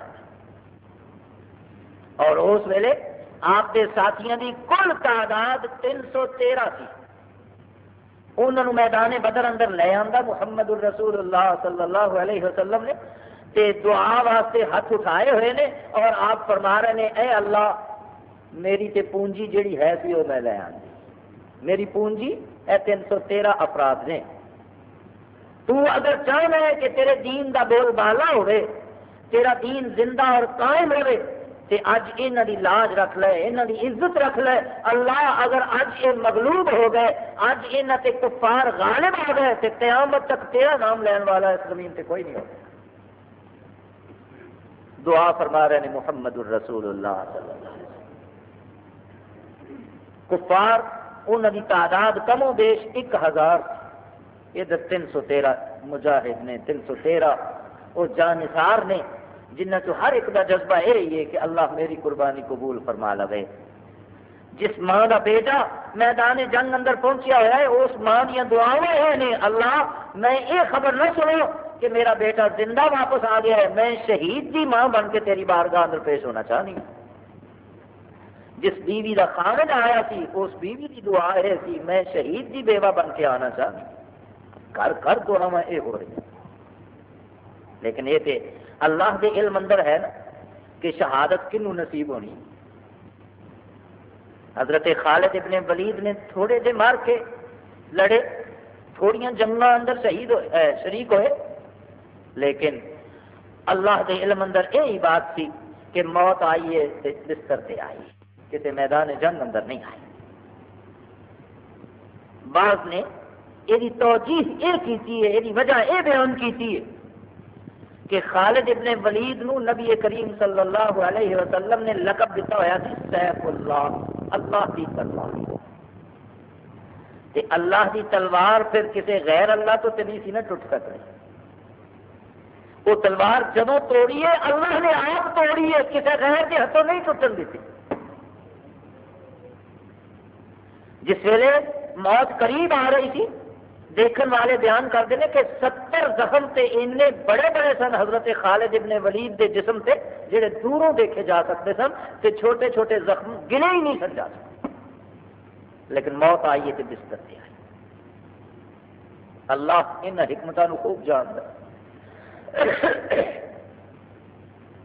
اور اس ویلے آپ کے ساتھیوں کی کل تعداد تین سو تیرہ تھی انہوں میدان بدر اندر لے آتا محمد الرسول اللہ صلی اللہ علیہ وسلم نے تے دعا واسطے ہاتھ اٹھائے ہوئے نے اور آپ فرما رہے ہیں اے اللہ، میری تے پونجی جڑی ہے سی وہ میں لے آئی میری پونجی اے تین سو تیرہ افراد نے۔ تو اگر چاہنا ہے کہ تیرے دین دا بول بالا ہوئے، تیرا دین زندہ اور قائم ہوئے تے اج یہاں دی لاج رکھ لے یہاں دی عزت رکھ لے، اللہ اگر اج یہ مغلوب ہو گئے اج یہاں تے کفار غالب ہو گئے، تے قیامت تک تیرا نام لین والا اس زمین تے کوئی نہیں ہوگا۔ دعا فرما رہے ہیں، محمد الرسول اللہ صلی اللہ علیہ وسلم۔ کفار انہوں کی تعداد کم و بیش ایک ہزار۔ ادھر تین سو تیرہ مجاہد نے، تین سو تیرہ۔ وہ جانسار نے جنہ چ ہر ایک کا جذبہ یہ رہی ہے کہ اللہ میری قربانی قبول فرما لے جس ماں کا بیٹا میدان جنگ اندر پہنچیا ہوا ہے، اس ماں دیا دعا نے اللہ میں یہ خبر نہ سنو کہ میرا بیٹا زندہ واپس آ گیا ہے، میں شہید کی ماں بن کے تیری بارگاہ اندر پیش ہونا چاہنی جس بیوی کا خامد آیا سی، اس بیوی کی دعا ہے سی میں شہید کی بیوہ بن کے آنا چاہنی گھر گھر دعا یہ ہو رہی لیکن یہ تے اللہ کے علم اندر ہے نا کہ شہادت کنو نصیب ہونی۔ حضرت خالد ابن ولید نے تھوڑے دے مار کے لڑے، تھوڑیاں جنگ اندر شہید ہوئے شریک ہوئے۔ لیکن اللہ کے علم اندر یہی بات تھی کہ موت آئی ہے بستر سے آئی کسی میدان جنگ اندر نہیں آئی۔ بعض نے یہ توجہ یہ کی یہ وجہ یہ بیان کی کہ خالد ابن ولید نو نبی کریم صلی اللہ علیہ وسلم نے لقب دیتا ہوا سی سیف اللہ اللہ کی تلوار۔ تے اللہ کی تلوار پھر کسی غیر اللہ تو نہیں سی نہ ٹوٹ سک رہی وہ تلوار جب توڑی ہے، اللہ نے آپ توڑی ہے۔ کسی غیر کے ہاتھوں نہیں ٹوٹن دیتی۔ جس ویلے موت قریب آ رہی تھی، دیکھن والے بیان کرتے ہیں کہ ستر زخم تے اتنے بڑے بڑے سن حضرت خالد ابن ولید دے جسم سے جڑے دوروں دیکھے جا سکتے سن تے چھوٹے چھوٹے زخم گنے ہی نہیں سن جا سکتے۔ لیکن موت آئی ہے بستر آئی۔ اللہ ان حکمتوں خوب جانتا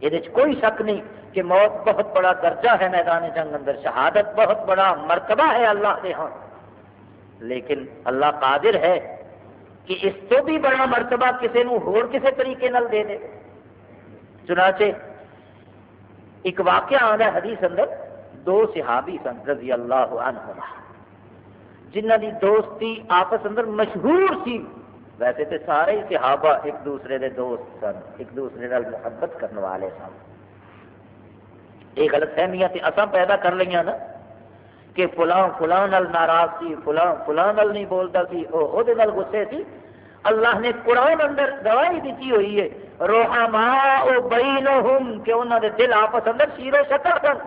یہ کوئی شک نہیں کہ موت بہت بڑا درجہ ہے میدان جنگ اندر، شہادت بہت بڑا مرتبہ ہے اللہ کے ہاں۔ لیکن اللہ قادر ہے کہ اس تو بھی بڑا مرتبہ کسی نو ہور کسی طریقے نال دے دے۔ چنانچہ ایک واقعہ آنا ہے حدیث اندر، دو صحابی سن رضی اللہ عنہ جنہ دی دوستی آپس اندر مشہور سی۔ ویسے تو سارے ہی صحابہ ایک دوسرے دے دوست سن، ایک دوسرے نال محبت کرنے والے سن۔ یہ غلط فہمیاں اصا پیدا کر لیا نا کہ فلاں فلاں نال ناراض سی، فلاں فلاں نال نہیں بولتا سی وہ غصے سی۔ اللہ نے قرآن اندر گواہی دیتی ہوئی ہے روحا ماں بینہم، کہ انہوں نے دل آپس اندر شیر و شکر سن۔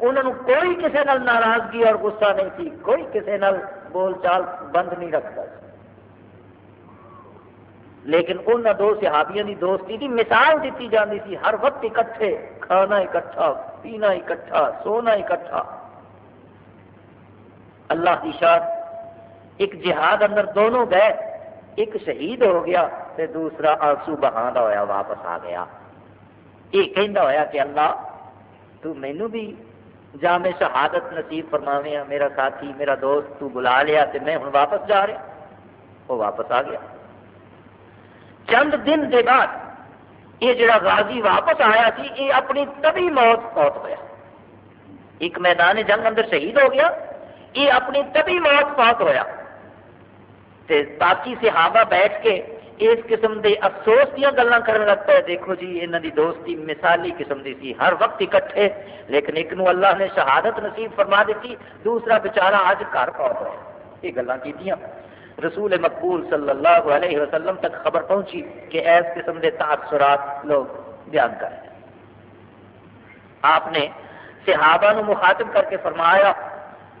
انہوں نے کوئی کسی نال ناراضگی اور غصہ نہیں تھی کوئی کسی نال بول چال بند نہیں رکھتا سی۔ لیکن ان دو صحابیوں کی دوستی کی مثال دیتی جاتی تھی ہر وقت اکٹھے، کھانا اکٹھا، پینا اکٹھا، سونا اکٹھا۔ اللہ کی شاد ایک جہاد اندر دونوں گئے، ایک شہید ہو گیا تو دوسرا آنسو بہان ہوا واپس آ گیا۔ یہ کہہ ہوا کہ اللہ، تو مینو بھی جامع شہادت نصیب فرماوے میرا ساتھی، میرا دوست، تو بلا لیا تو میں ہوں واپس جا رہا وہ واپس آ گیا۔ چند دن دے بعد یہ جڑا غازی واپس آیا سی یہ اپنی تبھی موت فوت ہوا ایک میدان جنگ اندر شہید ہو گیا، یہ اپنی تبھی موت فوت ہوا باقی صحابہ بیٹھ کے اس قسم دے افسوس دیا گلا کرنے لگتا ہے دیکھو جی انہوں دی دوستی مثالی قسم دی سی، ہر وقت اکٹھے، لیکن ایک نو اللہ نے شہادت نصیب فرما دیتی، دوسرا بچارا اج گھر پہنچ رہا یہ گلا کی رسول مقبول صلی اللہ علیہ وسلم تک خبر پہنچی کہ ایس قسم دے تاثرات لوگ بیان کر رہے ہیں۔ آپ نے صحابہ نو مخاطب کر کے فرمایا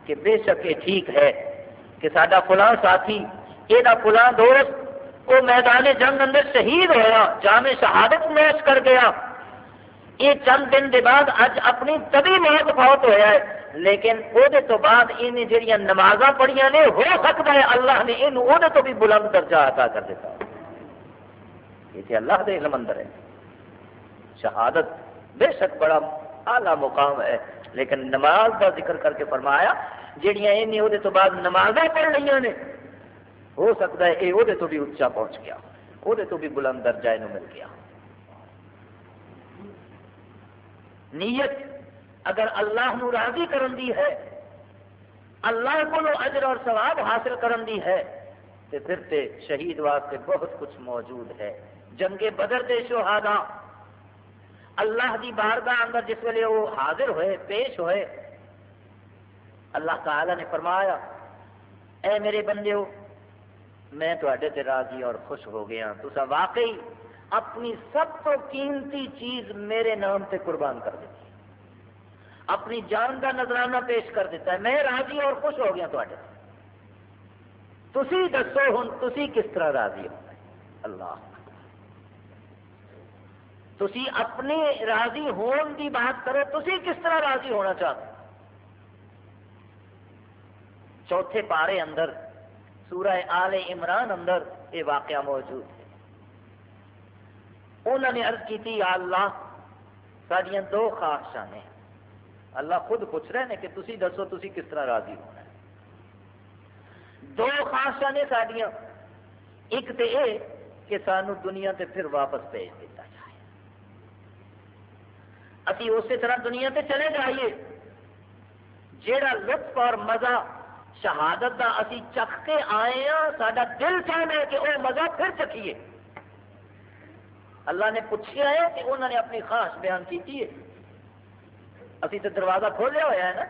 کہ بے شک یہ ٹھیک ہے کہ سڈا فلاں ساتھی یہ فلاں دوست وہ میدان جنگ اندر شہید ہوا جامع شہادت نوش کر گیا۔ یہ چند دن کے بعد اج اپنی تبھی موت فوت ہوا ہے۔ لیکن وہ تو بعد ان جہیا نماز پڑھیا نے، ہو سکتا ہے اللہ نے یہ تو بھی بلند درجہ عطا کر دیتا۔ یہ اللہ دے علم اندر ہے۔ شہادت بے شک بڑا اعلیٰ مقام ہے، لیکن نماز کا ذکر کر کے فرمایا جہیا ان تو بعد نماز پڑھ رہی نے، ہو سکتا ہے یہ وہ تو بھی اچا پہنچ گیا۔ وہ تو بھی بلند درجہ یہ مل گیا۔ نیت اگر اللہ نو راضی کرن دی ہے، اللہ کو اجر اور ثواب حاصل کرن دی ہے تو پھر تے شہید واسطے بہت کچھ موجود ہے۔ جنگ بدر دے شہادا اللہ دی بارگاہ اندر جس ویلے وہ حاضر ہوئے، پیش ہوئے، اللہ تعالی نے فرمایا، اے میرے بندے ہو میں تے راضی اور خوش ہو گیا ہاں۔ تو واقعی اپنی سب تو قیمتی چیز میرے نام سے قربان کر دیتی۔ اپنی جان کا نظرانہ پیش کر دیتا ہے۔ میں راضی اور خوش ہو گیا تھی دسو ہوں تھی کس طرح راضی ہو اللہ۔ تھی اپنی راضی ہون کی بات کرو تھی کس طرح راضی ہونا چاہتے چوتھے پارے اندر، سورہ آل عمران اندر یہ واقعہ موجود ہے۔ انہوں نے عرض کی تھی اللہ سڈیا دو خواہشاں نے اللہ خود پوچھ رہے ہیں کہ تسی دسو تسی کس طرح راضی ہونا ہے۔ دو خواہشاں نے سڈیا ایک تو یہ کہ سانو دنیا تے پھر واپس بھیج دیتا جائے۔ ابھی اسی طرح دنیا تے چلے جائیے۔ جیڑا لطف اور مزہ شہادت کا اسی چکھ کے آئے ہاں سڈا دل چاہنا ہے کہ وہ مزہ پھر چکھیے۔ اللہ نے پوچھا ہے کہ انہوں نے اپنی خاص بیان کی ابھی تو دروازہ کھولیا ہوا ہے نا؟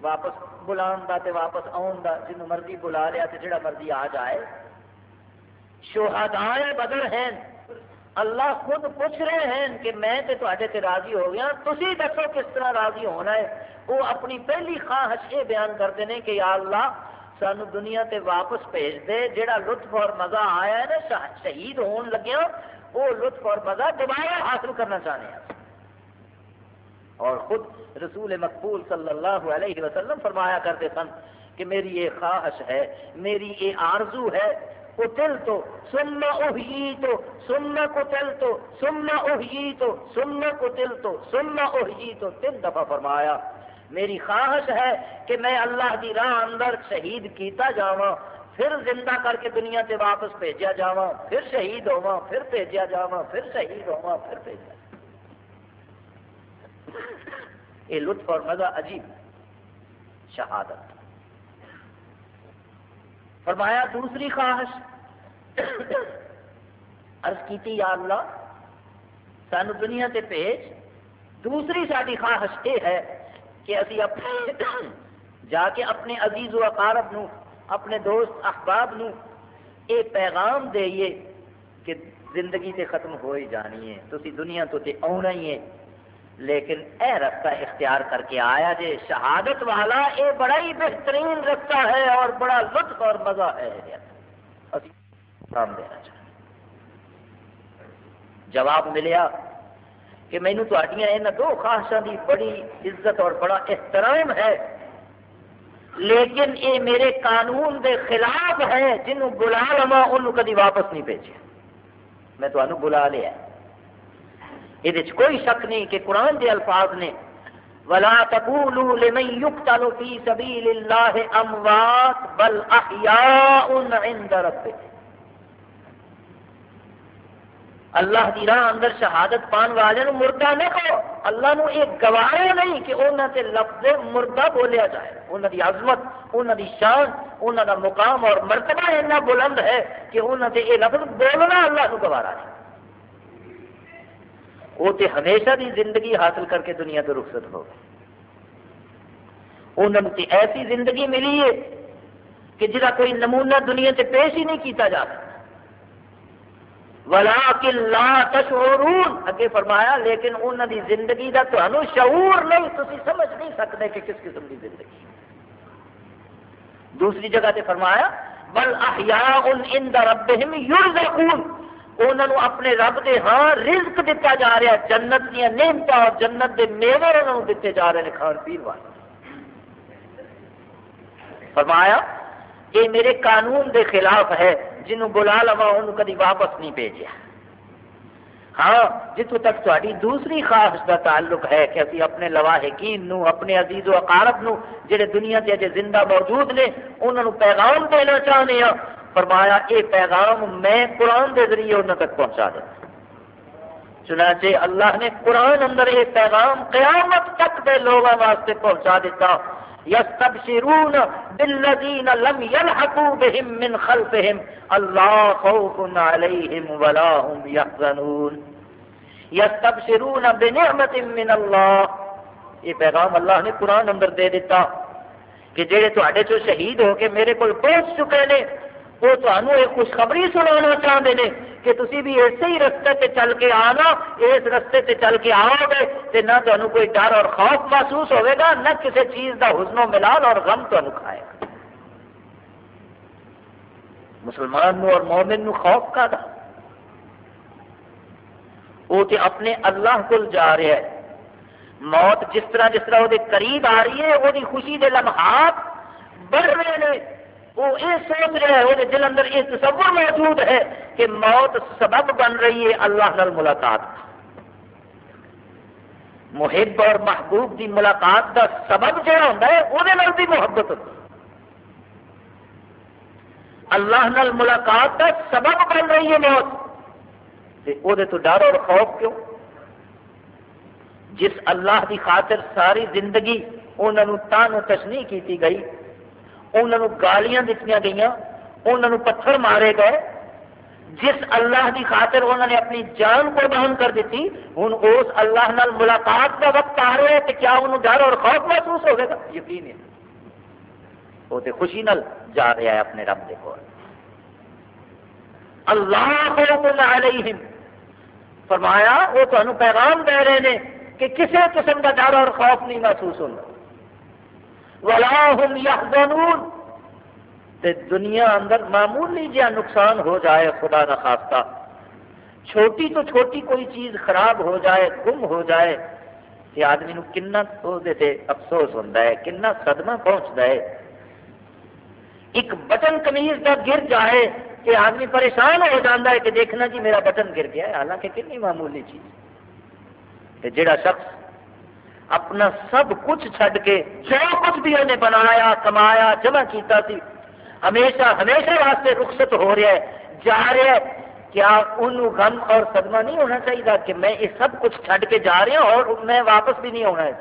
واپس بلا واپس آن کا جن مرضی بلا لیا تو جڑا مرضی آ جائے۔ شہدائے بدر ہیں۔ اللہ خود پوچھ رہے ہیں کہ میں تے راضی ہو گیا۔ تھی دسو کس طرح راضی ہونا ہے۔ وہ اپنی پہلی خواہش یہ بیان کرتے ہیں کہ یا اللہ، سانو دنیا تے واپس بھیج دے۔ جڑا لطف اور مزہ آیا ہے نا شہید ہون لگیا وہ لطف اور مزہ دوبارہ حاصل کرنا چاہتے ہیں۔ اور خود رسول مقبول صلی اللہ علیہ وسلم فرمایا کرتے سن کہ میری یہ خواہش ہے، میری یہ آرزو ہے، قتل تو سننا اوہی تو سننا قتل تو سننا اوہی تو سننا قتل تو سننا اوہی تو تین دفعہ فرمایا۔ میری خواہش ہے کہ میں اللہ دی راہ اندر شہید کیتا جاواں، پھر زندہ کر کے دنیا سے واپس بھیجا جاواں، پھر شہید ہوا پھر بھیجا جاواں، پھر شہید ہوا پھر بھیجا یہ لطف اور مزہ عجیب شہادت۔ فرمایا، دوسری خواہش۔ عرض کی یا اللہ، سانو دنیا سے بھیج دوسری ساری خواہش یہ ہے کہ اسی اپنے جا کے اپنے عزیز و اقارب نو، اپنے دوست احباب نو اے پیغام دئیے کہ زندگی سے ختم ہو ہی جانی ہے۔ تو دنیا تو تے آنا ہی ہے۔ لیکن اے رستہ اختیار کر کے آیا جے شہادت والا اے بڑا ہی بہترین رستہ ہے اور بڑا لطف اور مزہ ہے۔ دینا چاہیے جواب ملیا کہ مینو تین دو خواہشوں کی بڑی عزت اور بڑا احترام ہے، لیکن یہ میرے قانون دے خلاف ہے، جنہوں بلا لوا ان کدی واپس نہیں بھیجا میں تمہیں بلا لیا۔ یہ کوئی شک نہیں کہ قرآن دے الفاظ نے، ولا تقولوا لمن يقتل في سبيل الله اموات بل احياء عند ربهم اللہ کی راہ اندر شہادت پان والے نو مردہ نہ کہو۔ اللہ نو یہ گوارا نہیں کہ انہوں سے لفظ مردہ بولیا جائے۔ انہوں کی عظمت انہوں کی شان انہوں کا مقام اور مرتبہ اتنا بلند ہے کہ انہوں سے یہ لفظ بولنا اللہ کو گوارا ہے وہ تو ہمیشہ کی زندگی حاصل کر کے دنیا تو رخصت ہو گئے۔ انہوں نے ایسی زندگی ملی ہے کہ جہاں کوئی نمونہ دنیا سے پیش ہی نہیں کیتا جا سکتا۔ لا تشعرون۔ اگے فرمایا، لیکن انہوں دی زندگی دا تمہیں شعور نہیں تھی سمجھ نہیں سکتے کہ کس قسم کی زندگی دوسری جگہ تے فرمایا، بل احیاء عند ربهم یرزقون انہوں نے اپنے رب دے ہاں رزق دیتا جا رہا ہے، جنت دیا نعمت اور جنت دے میوے انہوں دیتے جا رہے ہیں کھان پین والے۔ فرمایا، یہ میرے قانون دے خلاف ہے، جنہوں بلا لوا انہوں کدی واپس نہیں بھیجا ہاں جتوں تک تاری دوسری خواہش کا تعلق ہے کہ ابھی اپنے لواحقین نو، اپنے عزیز و اقارب نو، جڑے دنیا سے اجے زندہ موجود نے انہوں پیغام دینا چاہتے ہیں فرمایا یہ پیغام، میں قرآن کے ذریعے انہوں تک پہنچا دوں. چنانچہ اللہ نے قرآن اندر یہ پیغام قیامت تک دے لوگوں واسطے پہنچا دیتا۔ يستبشرون بالذين لم يلحقوا بهم من خلفهم الله خوف عليهم ولا هم يحزنون يستبشرون بنعمة من الله یہ پیغام اللہ نے قرآن اندر دے دیتا کہ جہے تے چو شہید ہو کے میرے کو پہنچ چکے ہیں وہ تمہوں ایک خوشخبری سنا چاہتے ہیں کہ تسی بھی اسی ہی رستے تے چل کے آنا اس رستے تے چل کے آؤ گے تے نہ تمہیں کوئی ڈر اور خوف محسوس ہوئے گا، نہ کسی چیز کا حسن و ملال اور غم تمہیں کھائے گا۔ مسلمان نو اور مومن نو خوف کا دا وہ تے اپنے اللہ کو جا رہا ہے موت جس طرح جس طرح وہ قریب آ رہی ہے، وہ خوشی دے لمحات بڑھ رہے ہیں۔ وہ یہ سوچ رہا ہے وہ دل اندر یہ تصور موجود ہے کہ موت سبب بن رہی ہے اللہ نال ملاقات محب اور محبوب کی ملاقات کا سبب جہاں ہوتا ہے وہ بھی محبت ہوتی اللہ نال ملاقات کا سبب بن رہی ہے موت۔ وہ تو ڈر اور خوف کیوں؟ جس اللہ کی خاطر ساری زندگی انہوں تان تشنی کی گئی انہوں گالیاں دیتی گئی انہوں پتھر مارے گئے۔ جس اللہ کی خاطر انہوں نے اپنی جان قربان کر دیتی ہوں اس اللہ نال ملاقات کا وقت آ رہا ہے تو کیا انہوں ڈر اور خوف محسوس ہوگا گا؟ یقین ہے۔ وہ تو خوشی نال جا رہا ہے اپنے رب کے کول۔ اللہ علیہم۔ فرمایا، وہ تمہیں پیغام دے رہے ہیں کہ کسی قسم کا ڈر اور خوف نہیں محسوس ہوگا ولاحم یحزنون تے دنیا اندر معمولی جہاں نقصان ہو جائے، خدا نہ خواستہ۔ چھوٹی تو چھوٹی کوئی چیز خراب ہو جائے، گم ہو جائے۔ کہ آدمی نو کنا تے افسوس ہوتا ہے، کنا صدمہ پہنچتا ہے۔ ایک بٹن کمیز کا گر جائے کہ آدمی پریشان ہو جاتا ہے کہ دیکھنا جی میرا بٹن گر گیا ہے۔ حالانکہ کنی معمولی چیز۔ جڑا شخص اپنا سب کچھ چھڈ کے جو کچھ بھی انہیں بنایا، کمایا، جمع کیتا تھی ہمیشہ ہمیشہ واسطے رخصت ہو رہا ہے، جا رہا ہے۔ کیا ان غم اور صدمہ نہیں ہونا چاہیے کہ میں یہ سب کچھ چھڈ کے جا رہا ہوں اور میں واپس بھی نہیں ہونا ہے؟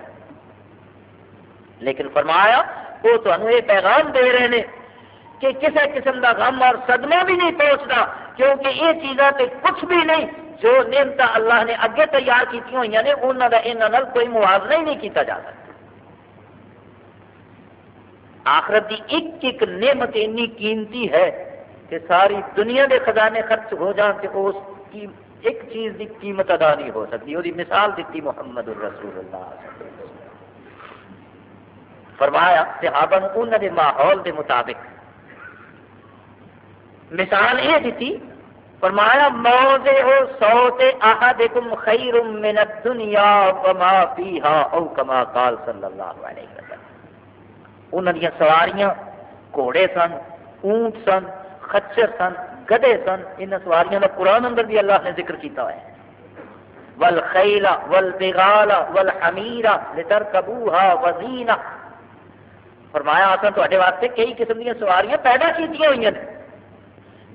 لیکن فرمایا، وہ تمہیں یہ پیغام دے رہے ہیں کہ کسی قسم کا غم اور صدمہ بھی نہیں پہنچتا، کیونکہ یہ چیزاں کچھ بھی نہیں جو نعمت اللہ نے اگے تیار کی ہوئی نے انہوں کا یہاں کوئی موازنہ ہی نہیں کیتا جا سکتا۔ آخرت کی ایک ایک نعمت اینی قیمتی ہے کہ ساری دنیا کے خزانے خرچ ہو جان کہ اس کی ایک چیز کی قیمت ادا نہیں ہو سکتی۔ وہ مثال دیتی محمد الرسول اللہ فرمایا، صحابہ انہوں نے ماحول کے مطابق مثال یہ دیتی فرمایا موزے ہو سوتے احدکم خیر من الدنیا وما فیہا، او کما قال صلی اللہ علیہ وسلم۔ انہوں نے سواریاں گھوڑے سن، اونٹ سن، خچر سن گدے سن ان سواریاں کا قرآن اندر بھی اللہ نے ذکر کیتا ہے۔ والخیل والبغال والحمیر لترکبوها وزینہ فرمایا آسان تو واسطے کئی قسم دیا سواریاں پیدا کی ہوئی ہیں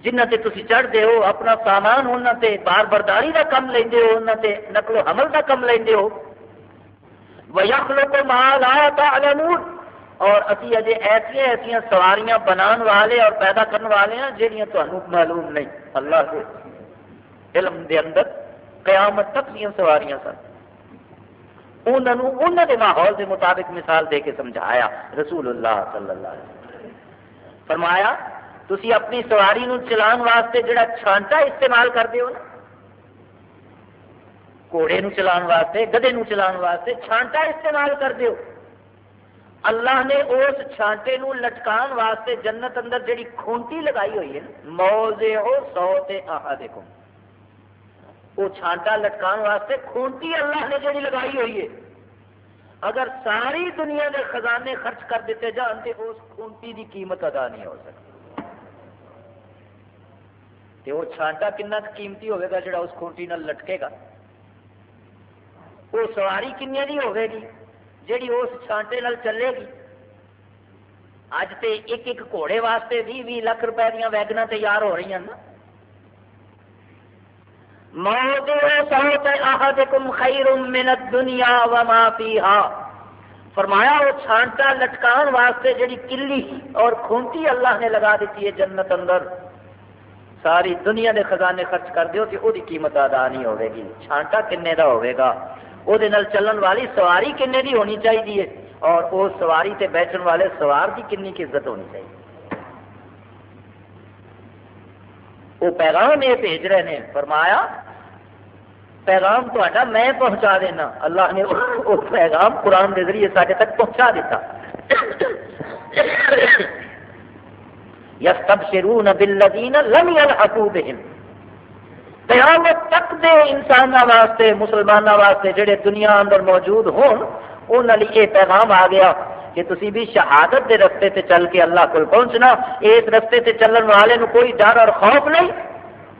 جنہ تے تسی چڑھتے ہو، اپنا سامان انہوں تے بار برداری کا کم لیندے ہو انہوں تے نقل و حمل کا کم لیندے ہو۔ وَيَخْلُقُ مَا لَا تَعْلَمُونَ۔ اور اسی اجے ایسیا ایسیا سواریاں بنان والے اور پیدا کرنے والے ہیں جہاں تمہیں معلوم نہیں۔ اللہ کے علم دے اندر قیامت تک دیا سواریاں سن۔ انہوں نے ماحول کے مطابق مثال دے کے سمجھایا۔ رسول اللہ صلی اللہ علیہ وسلم۔ فرمایا تھی اپنی سواری نو چلان واسطے جڑا چھانٹا استعمال کرتے ہو نا، گھوڑے نو چلان واسطے گدے نو چلان واسطے چھانٹا استعمال کرتے ہو۔ اللہ نے اس چھانٹے نو لٹکان واسطے جنت اندر جڑی کھونٹی لگائی ہوئی ہے موزے ہو سو تے آہا دیکھو وہ چھانٹا لٹکان واسطے کھونٹی اللہ نے جڑی لگائی ہوئی ہے۔ اگر ساری دنیا کے خزانے خرچ کر دیتے جان تو اس کھونٹی دی قیمت ادا نہیں ہو سکتی۔ وہ چھانٹا کنا قیمتی ہوگا جڑا اس کھونٹی نال لٹکے گا؟ وہ سواری کنیا دی ہوے گی جیڑی اس چھانٹے نال چلے گی؟ اج تے ایک ایک گھوڑے واسطے بھی بھی لاکھ روپے دیا ویگنا تیار ہو رہی ہیں نا۔ فرمایا وہ چھانٹا لٹکان واسطے جڑی کلی اور کھونٹی اللہ نے لگا دیتی ہے جنت اندر۔ ساری دنیا کے خزانے خرچ کر دیو کہ وہ قیمت ادا نہیں ہوے گی۔ چھانٹا کنے دا کا ہوگا وہ چلن والی سواری کنے کی ہونی چاہیے اور وہ سواری تے بیٹھن والے سوار کی کنی کی عزت ہونی چاہیے وہ پیغام یہ بھیج رہے ہیں فرمایا، پیغام تا میں پہنچا دینا۔ اللہ نے وہ پیغام قرآن کے ذریعے سارے تک پہنچا دیتا۔ یستبشرون بالذین لم یلحقوا بهم قیامت تک دے انسانوں واسطے مسلمانوں واسطے جڑے دنیا اندر موجود ہون ان لیے یہ پیغام آ گیا کہ تسی بھی شہادت دے رستے تے چل کے اللہ کو پہنچنا۔ اس رستے تے چلن والے نو کوئی ڈر اور خوف نہیں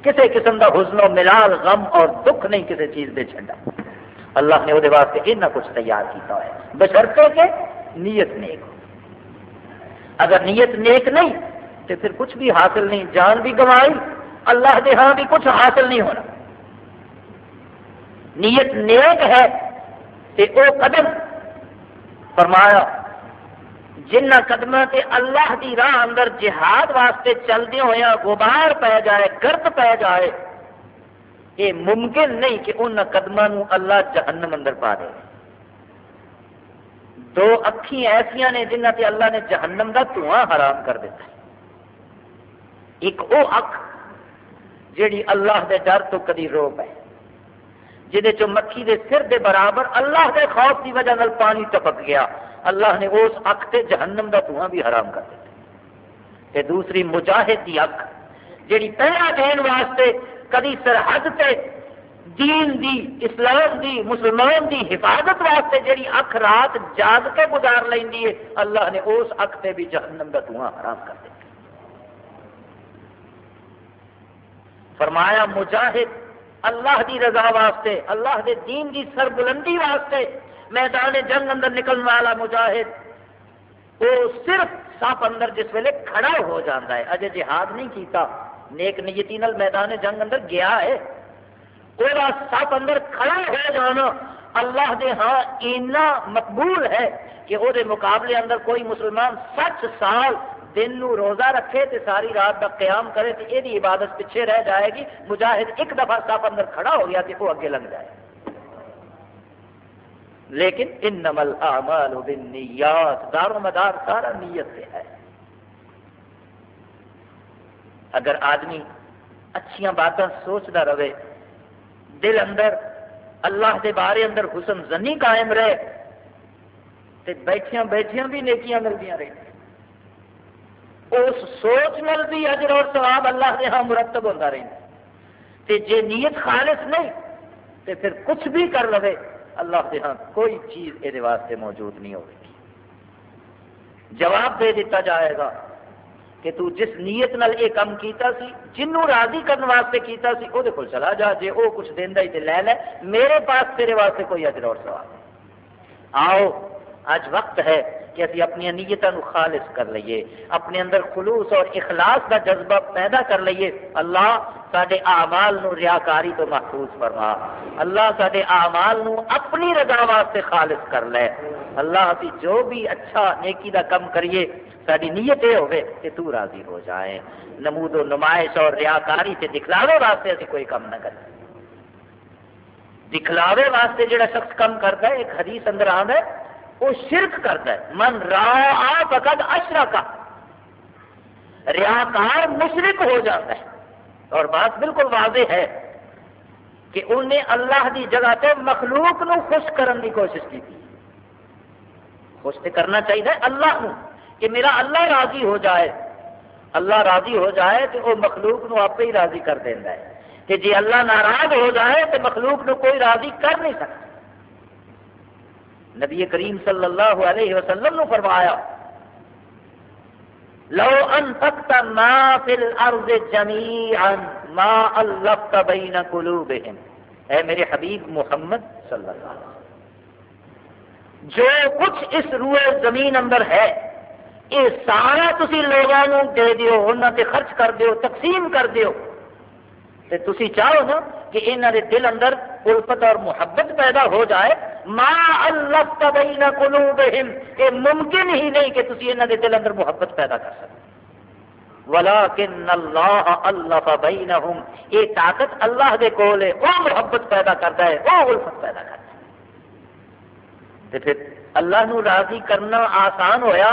کسی قسم کا حزن و ملال، غم اور دکھ نہیں کسی چیز دے چھڈا۔ اللہ نے وہ واسطے اتنا کچھ تیار کیتا ہے بشرطے کے نیت نیک اگر نیت نیک نہیں تو پھر کچھ بھی حاصل نہیں، جان بھی گوائی اللہ کے ہاں بھی کچھ حاصل نہیں ہونا۔ نیت نیک ہے کہ وہ قدم فرمایا جن قدم سے اللہ کی راہ اندر جہاد واسطے چلدی ہوا غبار پی جائے، گرد پی جائے یہ ممکن نہیں کہ ان قدموں اللہ جہنم اندر پا دے۔ دو اکھی ایسا نے جنہ سے اللہ نے جہنم کا دھواں حرام کر دیتا۔ ایک وہ اکھ جیڑی اللہ دے ڈر تو کدی رو پائے جہد مکھی دے سر دے برابر اللہ دے خوف کی وجہ نال پانی ٹپک گیا، اللہ نے اس اک سے جہنم کا دھواں بھی حرام کر دیا تے دوسری مجاہد کی اک جیڑی پہلا دین واسطے کدی سرحد تے دین دی، اسلام دی، مسلمان دی حفاظت واسطے جیڑی اک رات جاگ کے گزار لینی ہے، اللہ نے اس اک سے بھی جہنم کا دھواں حرام کر دیا فرمایا، مجاہد، اللہ دی رضا واسطے، اللہ دے دین دی سربلندی واسطے میدان جنگ اندر نکلنے والا مجاہد، وہ صرف سپ اندر جس ویلے کھڑا ہو جاتا ہے، اجے جہاد نہیں کیتا، نیک نیتی نال میدان جنگ اندر گیا ہے وہ سپ اندر کھڑا ہو جانا، اللہ دے ہاں اینا مقبول ہے کہ وہ مقابلے اندر کوئی مسلمان سچ سال دن نو روزہ رکھے تے ساری رات کا قیام کرے تو یہ عبادت پیچھے رہ جائے گی۔ مجاہد ایک دفعہ سپ اندر کھڑا ہو گیا تو وہ اگے لگ جائے۔ لیکن ان نمل اعمال بالنیات دار و مدار سارا نیت سے ہے۔ اگر آدمی اچھیاں باتیں سوچتا رہے، دل اندر، اللہ کے بارے اندر حسن زنی قائم رہے تو بیٹھیاں بیٹھیاں بھی نیکیاں ملتی رہی اس سوچ مل بھی اجر اور ثواب اللہ کے ہاں مرتب ہوتا رہتا تے جے نیت خالص نہیں، تے پھر کچھ بھی کر لے اللہ کے ہاں کوئی چیز یہ واسطے موجود نہیں ہوگی جواب دے دیتا جائے گا کہ تو جس نیت نال یہ کام کیتا سی، جنوں راضی کرنے واسطے کیتا سی وہ کو چلا جا، جے وہ کچھ دینا ہی تے لے لے، میرے پاس تیرے واسطے کوئی اجر اور سوال آؤ اج وقت ہے کہ اسی اپنی نیتوں خالص کر لئیے، اپنے اندر خلوص اور اخلاص کا جذبہ پیدا کر لئیے۔ اللہ سارے اعمال نو ریاکاری تو محفوظ فرما۔ اللہ سارے اعمال نو اپنی رضا واسطے خالص کر لے۔ اللہ ابھی جو بھی اچھا نیکی دا کم کریے ساری نیت یہ ہوئے کہ تو راضی ہو جائے۔ نمود و نمائش اور ریاکاری سے دکھلاوے واسطے اسی کوئی کم نہ کریں دکھلاوے واسطے جڑا شخص کم کرتا ہے، ایک حدیث اندر آد ہے وہ شرک کرتا ہے۔ من را فقد اشرا کا ریاکار مشرک ہو جاتا ہے۔ اور بات بالکل واضح ہے کہ انہیں اللہ دی جگہ تے مخلوق نو خوش کرنے کی کوشش کی۔ تھی خوش تو کرنا چاہیے اللہ نو کہ میرا اللہ راضی ہو جائے۔ اللہ راضی ہو جائے تو وہ مخلوق نو آپ ہی راضی کر دینا ہے۔ کہ جی اللہ ناراض ہو جائے تو مخلوق نو کوئی راضی کر نہیں سکتا۔ نبی کریم صلی اللہ علیہ وسلم نو فرمایا، لو ان تک ما فی الارض جمیعا ما الفت بین قلوبہم۔ اے میرے حبیب محمد صلی اللہ علیہ وسلم، جو کچھ اس روئے زمین اندر ہے، یہ سارا تسی لوگوں دے دیو انہوں تے خرچ کر دیو، تقسیم کر دیو۔ تے تسی چاہو نا کہ انہوں دے دل اندر الفت اور محبت پیدا ہو جائے، ما اللہ بین قلوبہم، یہ ممکن ہی نہیں کہ تسی انہوں دے دل اندر محبت پیدا کر سکتے ولیکن اللہ اللہ بینہم یہ طاقت اللہ دے کول ہے، وہ محبت پیدا کرتا ہے، وہ الفت پیدا کرتا ہے۔ تے پھر اللہ نو راضی کرنا آسان ہویا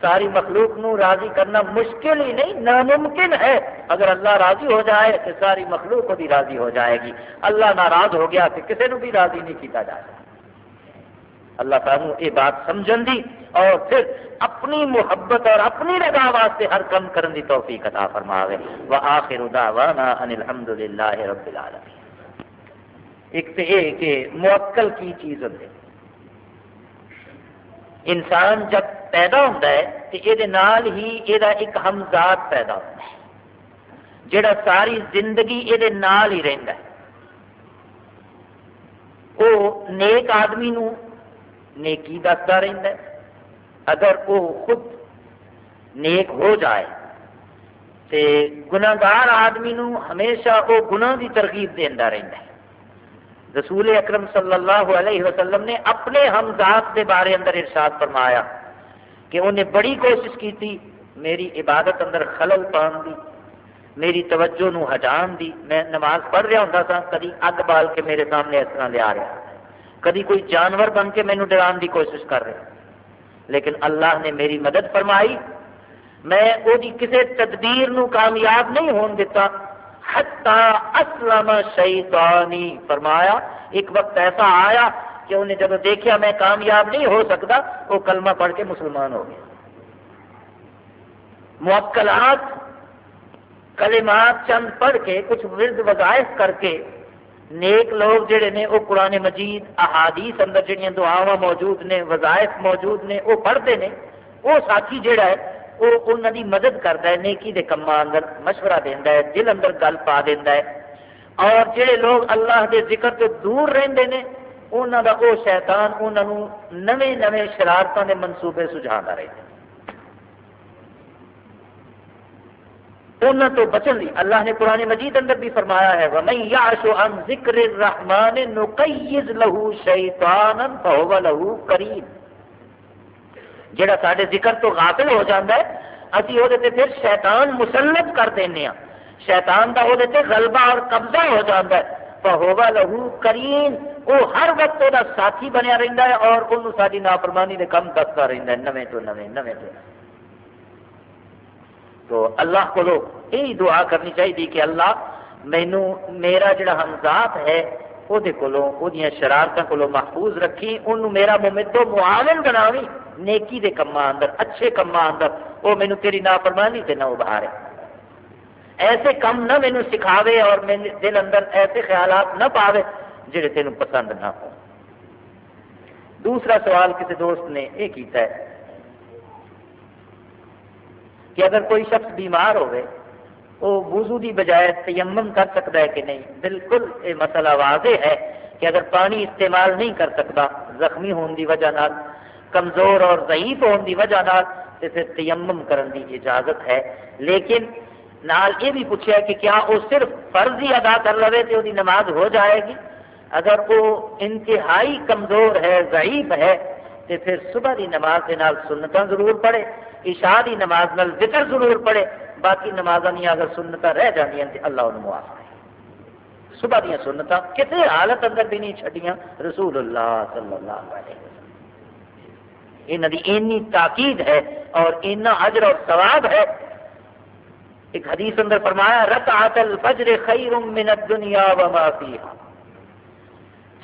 ساری مخلوق نو راضی کرنا مشکل ہی نہیں، ناممکن ہے۔ اگر اللہ راضی ہو جائے تو ساری مخلوق بھی راضی ہو جائے گی۔ اللہ ناراض ہو گیا تو کسی نو بھی راضی نہیں کیتا جا سکتا۔ اللہ تعالیٰ یہ بات سمجھن دی اور پھر اپنی محبت اور اپنی رضا واسطے ہر کم کرن دی توفیق عطا فرماوے۔ وآخر دعوانا ان الحمدللہ رب العالمین۔ ایک تو یہ کہ موکل کی چیز ہوتے انسان جب پیدا ہوتا ہے تو یہ ہی یہ ایک ہمزاد پیدا ہوتا ہے۔ جڑا ساری زندگی یہ ہی رہتا ہے۔ وہ نیک آدمی نو نیکی دستا رہتا ہے۔ اگر وہ خود نیک ہو جائے تو گناگار آدمی نو ہمیشہ وہ گناہ کی ترغیب دینا رہتا ہے۔ رسول اکرم صلی اللہ علیہ وسلم نے اپنے ہمزاد کے بارے اندر ارشاد فرمایا کہ انہیں بڑی کوشش کی تھی، میری عبادت اندر خلل پان دی، میری توجہ نو ہٹان دی۔ میں نماز پڑھ رہا ہوں سا، کدی اگ بال کے میرے سامنے اس طرح لیا رہا۔ کدی کوئی جانور بن کے مینو ڈران دی کوشش کر رہا۔ لیکن اللہ نے میری مدد فرمائی۔ میں وہ کسی تدبیر نو کامیاب نہیں ہون دیتا۔ اسلم شیطانی۔ فرمایا، ایک وقت ایسا آیا کہ انہیں جب دیکھا میں کامیاب نہیں ہو سکتا، وہ کلمہ پڑھ کے مسلمان ہو گیا۔ موکلات، کلمات چند پڑھ کے، کچھ ورد وظائف کر کے، نیک لوگ جڑے نے، وہ قرآن مجید، احادیث اندر جڑیاں دعاواں موجود نے، وظائف موجود نے، وہ پڑھتے ہیں وہ ساتھی جڑا ہے وہ انہوں کی مدد کرتا ہے، نیکی کے کما اندر مشورہ دینا ہے، دل اندر گل پا دینا ہے۔ اور جڑے لوگ اللہ کے ذکر تو دور رہتے ہیں انہوں کا وہ شیطان انہوں نویں نویں شرارتوں کے منصوبے سجھا رہے ہیں انہوں تو بچن لی اللہ نے قرآن مجید اندر بھی فرمایا ہے، وَمَنْ يَعْشُ عَنْ ذِكْرِ الرَّحْمَانِ نُقَيِّزْ لَهُ شَيْطَانًا فَهُوَ لَهُ قَرِينَ۔ جڑا سارے ذکر تو غافل ہو جاتا ہے ابھی وہ پھر شیطان مسلط کر دینا ہاں۔ شیطان کا وہ غلبہ اور قبضہ ہو جاتا ہے۔ ہوگا لہو کریم وہ ہر وقت وہ ساتھی بنیا رہتا ہے اور انہوں ساری نافرمانی نے کم دستا رہتا ہے۔ نویں تو نویں نویں تو تو اللہ کو یہی دعا کرنی چاہیے کہ اللہ مینو، میرا جڑا ہمزاد ہے وہ شرارتوں کو محفوظ رکھی، انہوں میرا ممدو معاون بناوی نیکی دے کما اندر، اچھے کما اندر وہ مینو تیری نافرمانی سے نہ ابھارے۔ ایسے کم نہ مینو سکھاوے اور میرے دل اندر ایسے خیالات نہ پاوے جڑے تین پسند نہ ہو دوسرا سوال کسی دوست نے یہ کیتا ہے کہ اگر کوئی شخص بیمار ہوئے وہ وضو کی بجائے تیمم کر سکتا ہے کہ نہیں؟ بالکل یہ مسئلہ واضح ہے کہ اگر پانی استعمال نہیں کر سکتا، زخمی ہونے کی وجہ نال کمزور اور ضعیف ہونے کی وجہ نال تے پھر تیمم کرن دی اجازت ہے۔ لیکن نال یہ بھی پوچھا کہ کیا وہ صرف فرض ہی ادا کر لے تو وہ نماز ہو جائے گی؟ اگر وہ انتہائی کمزور ہے، ضعیف ہے تو پھر صبح کی نماز کے نال سنتاں ضرور پڑھے، عشاء کی نماز نال ذکر ضرور پڑھے، باقی نماز اگر سنت رہ جانیاں تو اللہ انہوں معاف کرے۔ صبح دیا سنت کسی حالت اندر بھی نہیں چڈیاں رسول اللہ صلی اللہ علیہ وسلم۔ یہاں کی اینی تاکید ہے اور اینا اجر اور ثواب ہے۔ ایک حدیث اندر فرمایا، رکعت الفجر خیر من الدنیا وما فیہا۔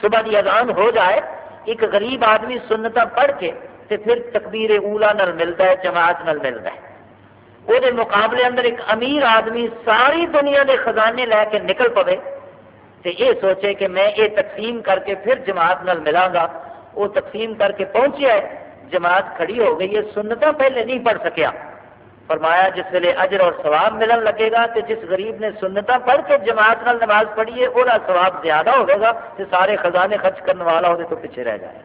صبح دی اذان ہو جائے، ایک غریب آدمی سنتا پڑھ کے تے پھر تکبیر اولا نل ملتا ہے، جماعت نل ملتا ہے۔ وہ مقابلے اندر ایک امیر آدمی ساری دنیا دے خزانے لے کے نکل پوے تے یہ سوچے کہ میں یہ تقسیم کر کے پھر جماعت نال ملا گا۔ وہ تقسیم کر کے پہنچیا ہے۔ جماعت کھڑی ہو گئی ہے سنتا پہلے نہیں پڑھ سکیا۔ فرمایا، جس ویلے اجر اور ثواب ملن لگے گا تو جس غریب نے سنتا پڑھ کے جماعت نال نماز پڑھی ہے وہ ثواب زیادہ ہوگا تو سارے خزانے خرچ کرنے والا وہ تو پیچھے رہ جائے۔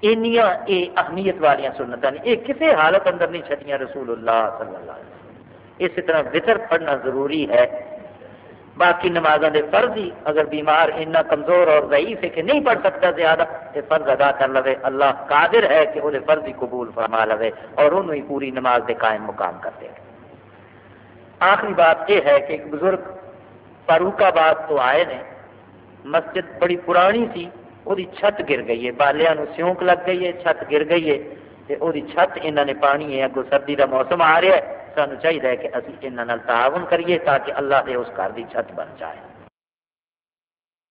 اینیا یہ اہمیت والی سنتا نہیں یہ کسی حالت اندر نہیں چڑیا رسول اللہ صلی اللہ علیہ وسلم۔ اسی طرح وطر پڑھنا ضروری ہے۔ باقی نمازوں کے فرض ہی اگر بیمار اتنا کمزور اور ضعیف ہے کہ نہیں پڑھ سکتا زیادہ تو فرض ادا کر لے اللہ قادر ہے کہ وہ فرض ہی قبول فرما لے اور انہوں ہی پوری نماز کے قائم مقام کر دے۔ آخری بات یہ ہے کہ ایک بزرگ فاروق آباد تو آئے نے، مسجد بڑی پرانی سی وہ چھت گر گئی ہے۔ بالیا سیونک لگ گئی ہے، چھت گر گئی ہے۔ وہ چھت انہوں نے پانی ہے اگو سردی کا موسم آ رہا ہے۔ سانو چاہیے کہ ابھی یہاں تعاون کریے تاکہ اللہ کے اس گھر کی چھت بن جائے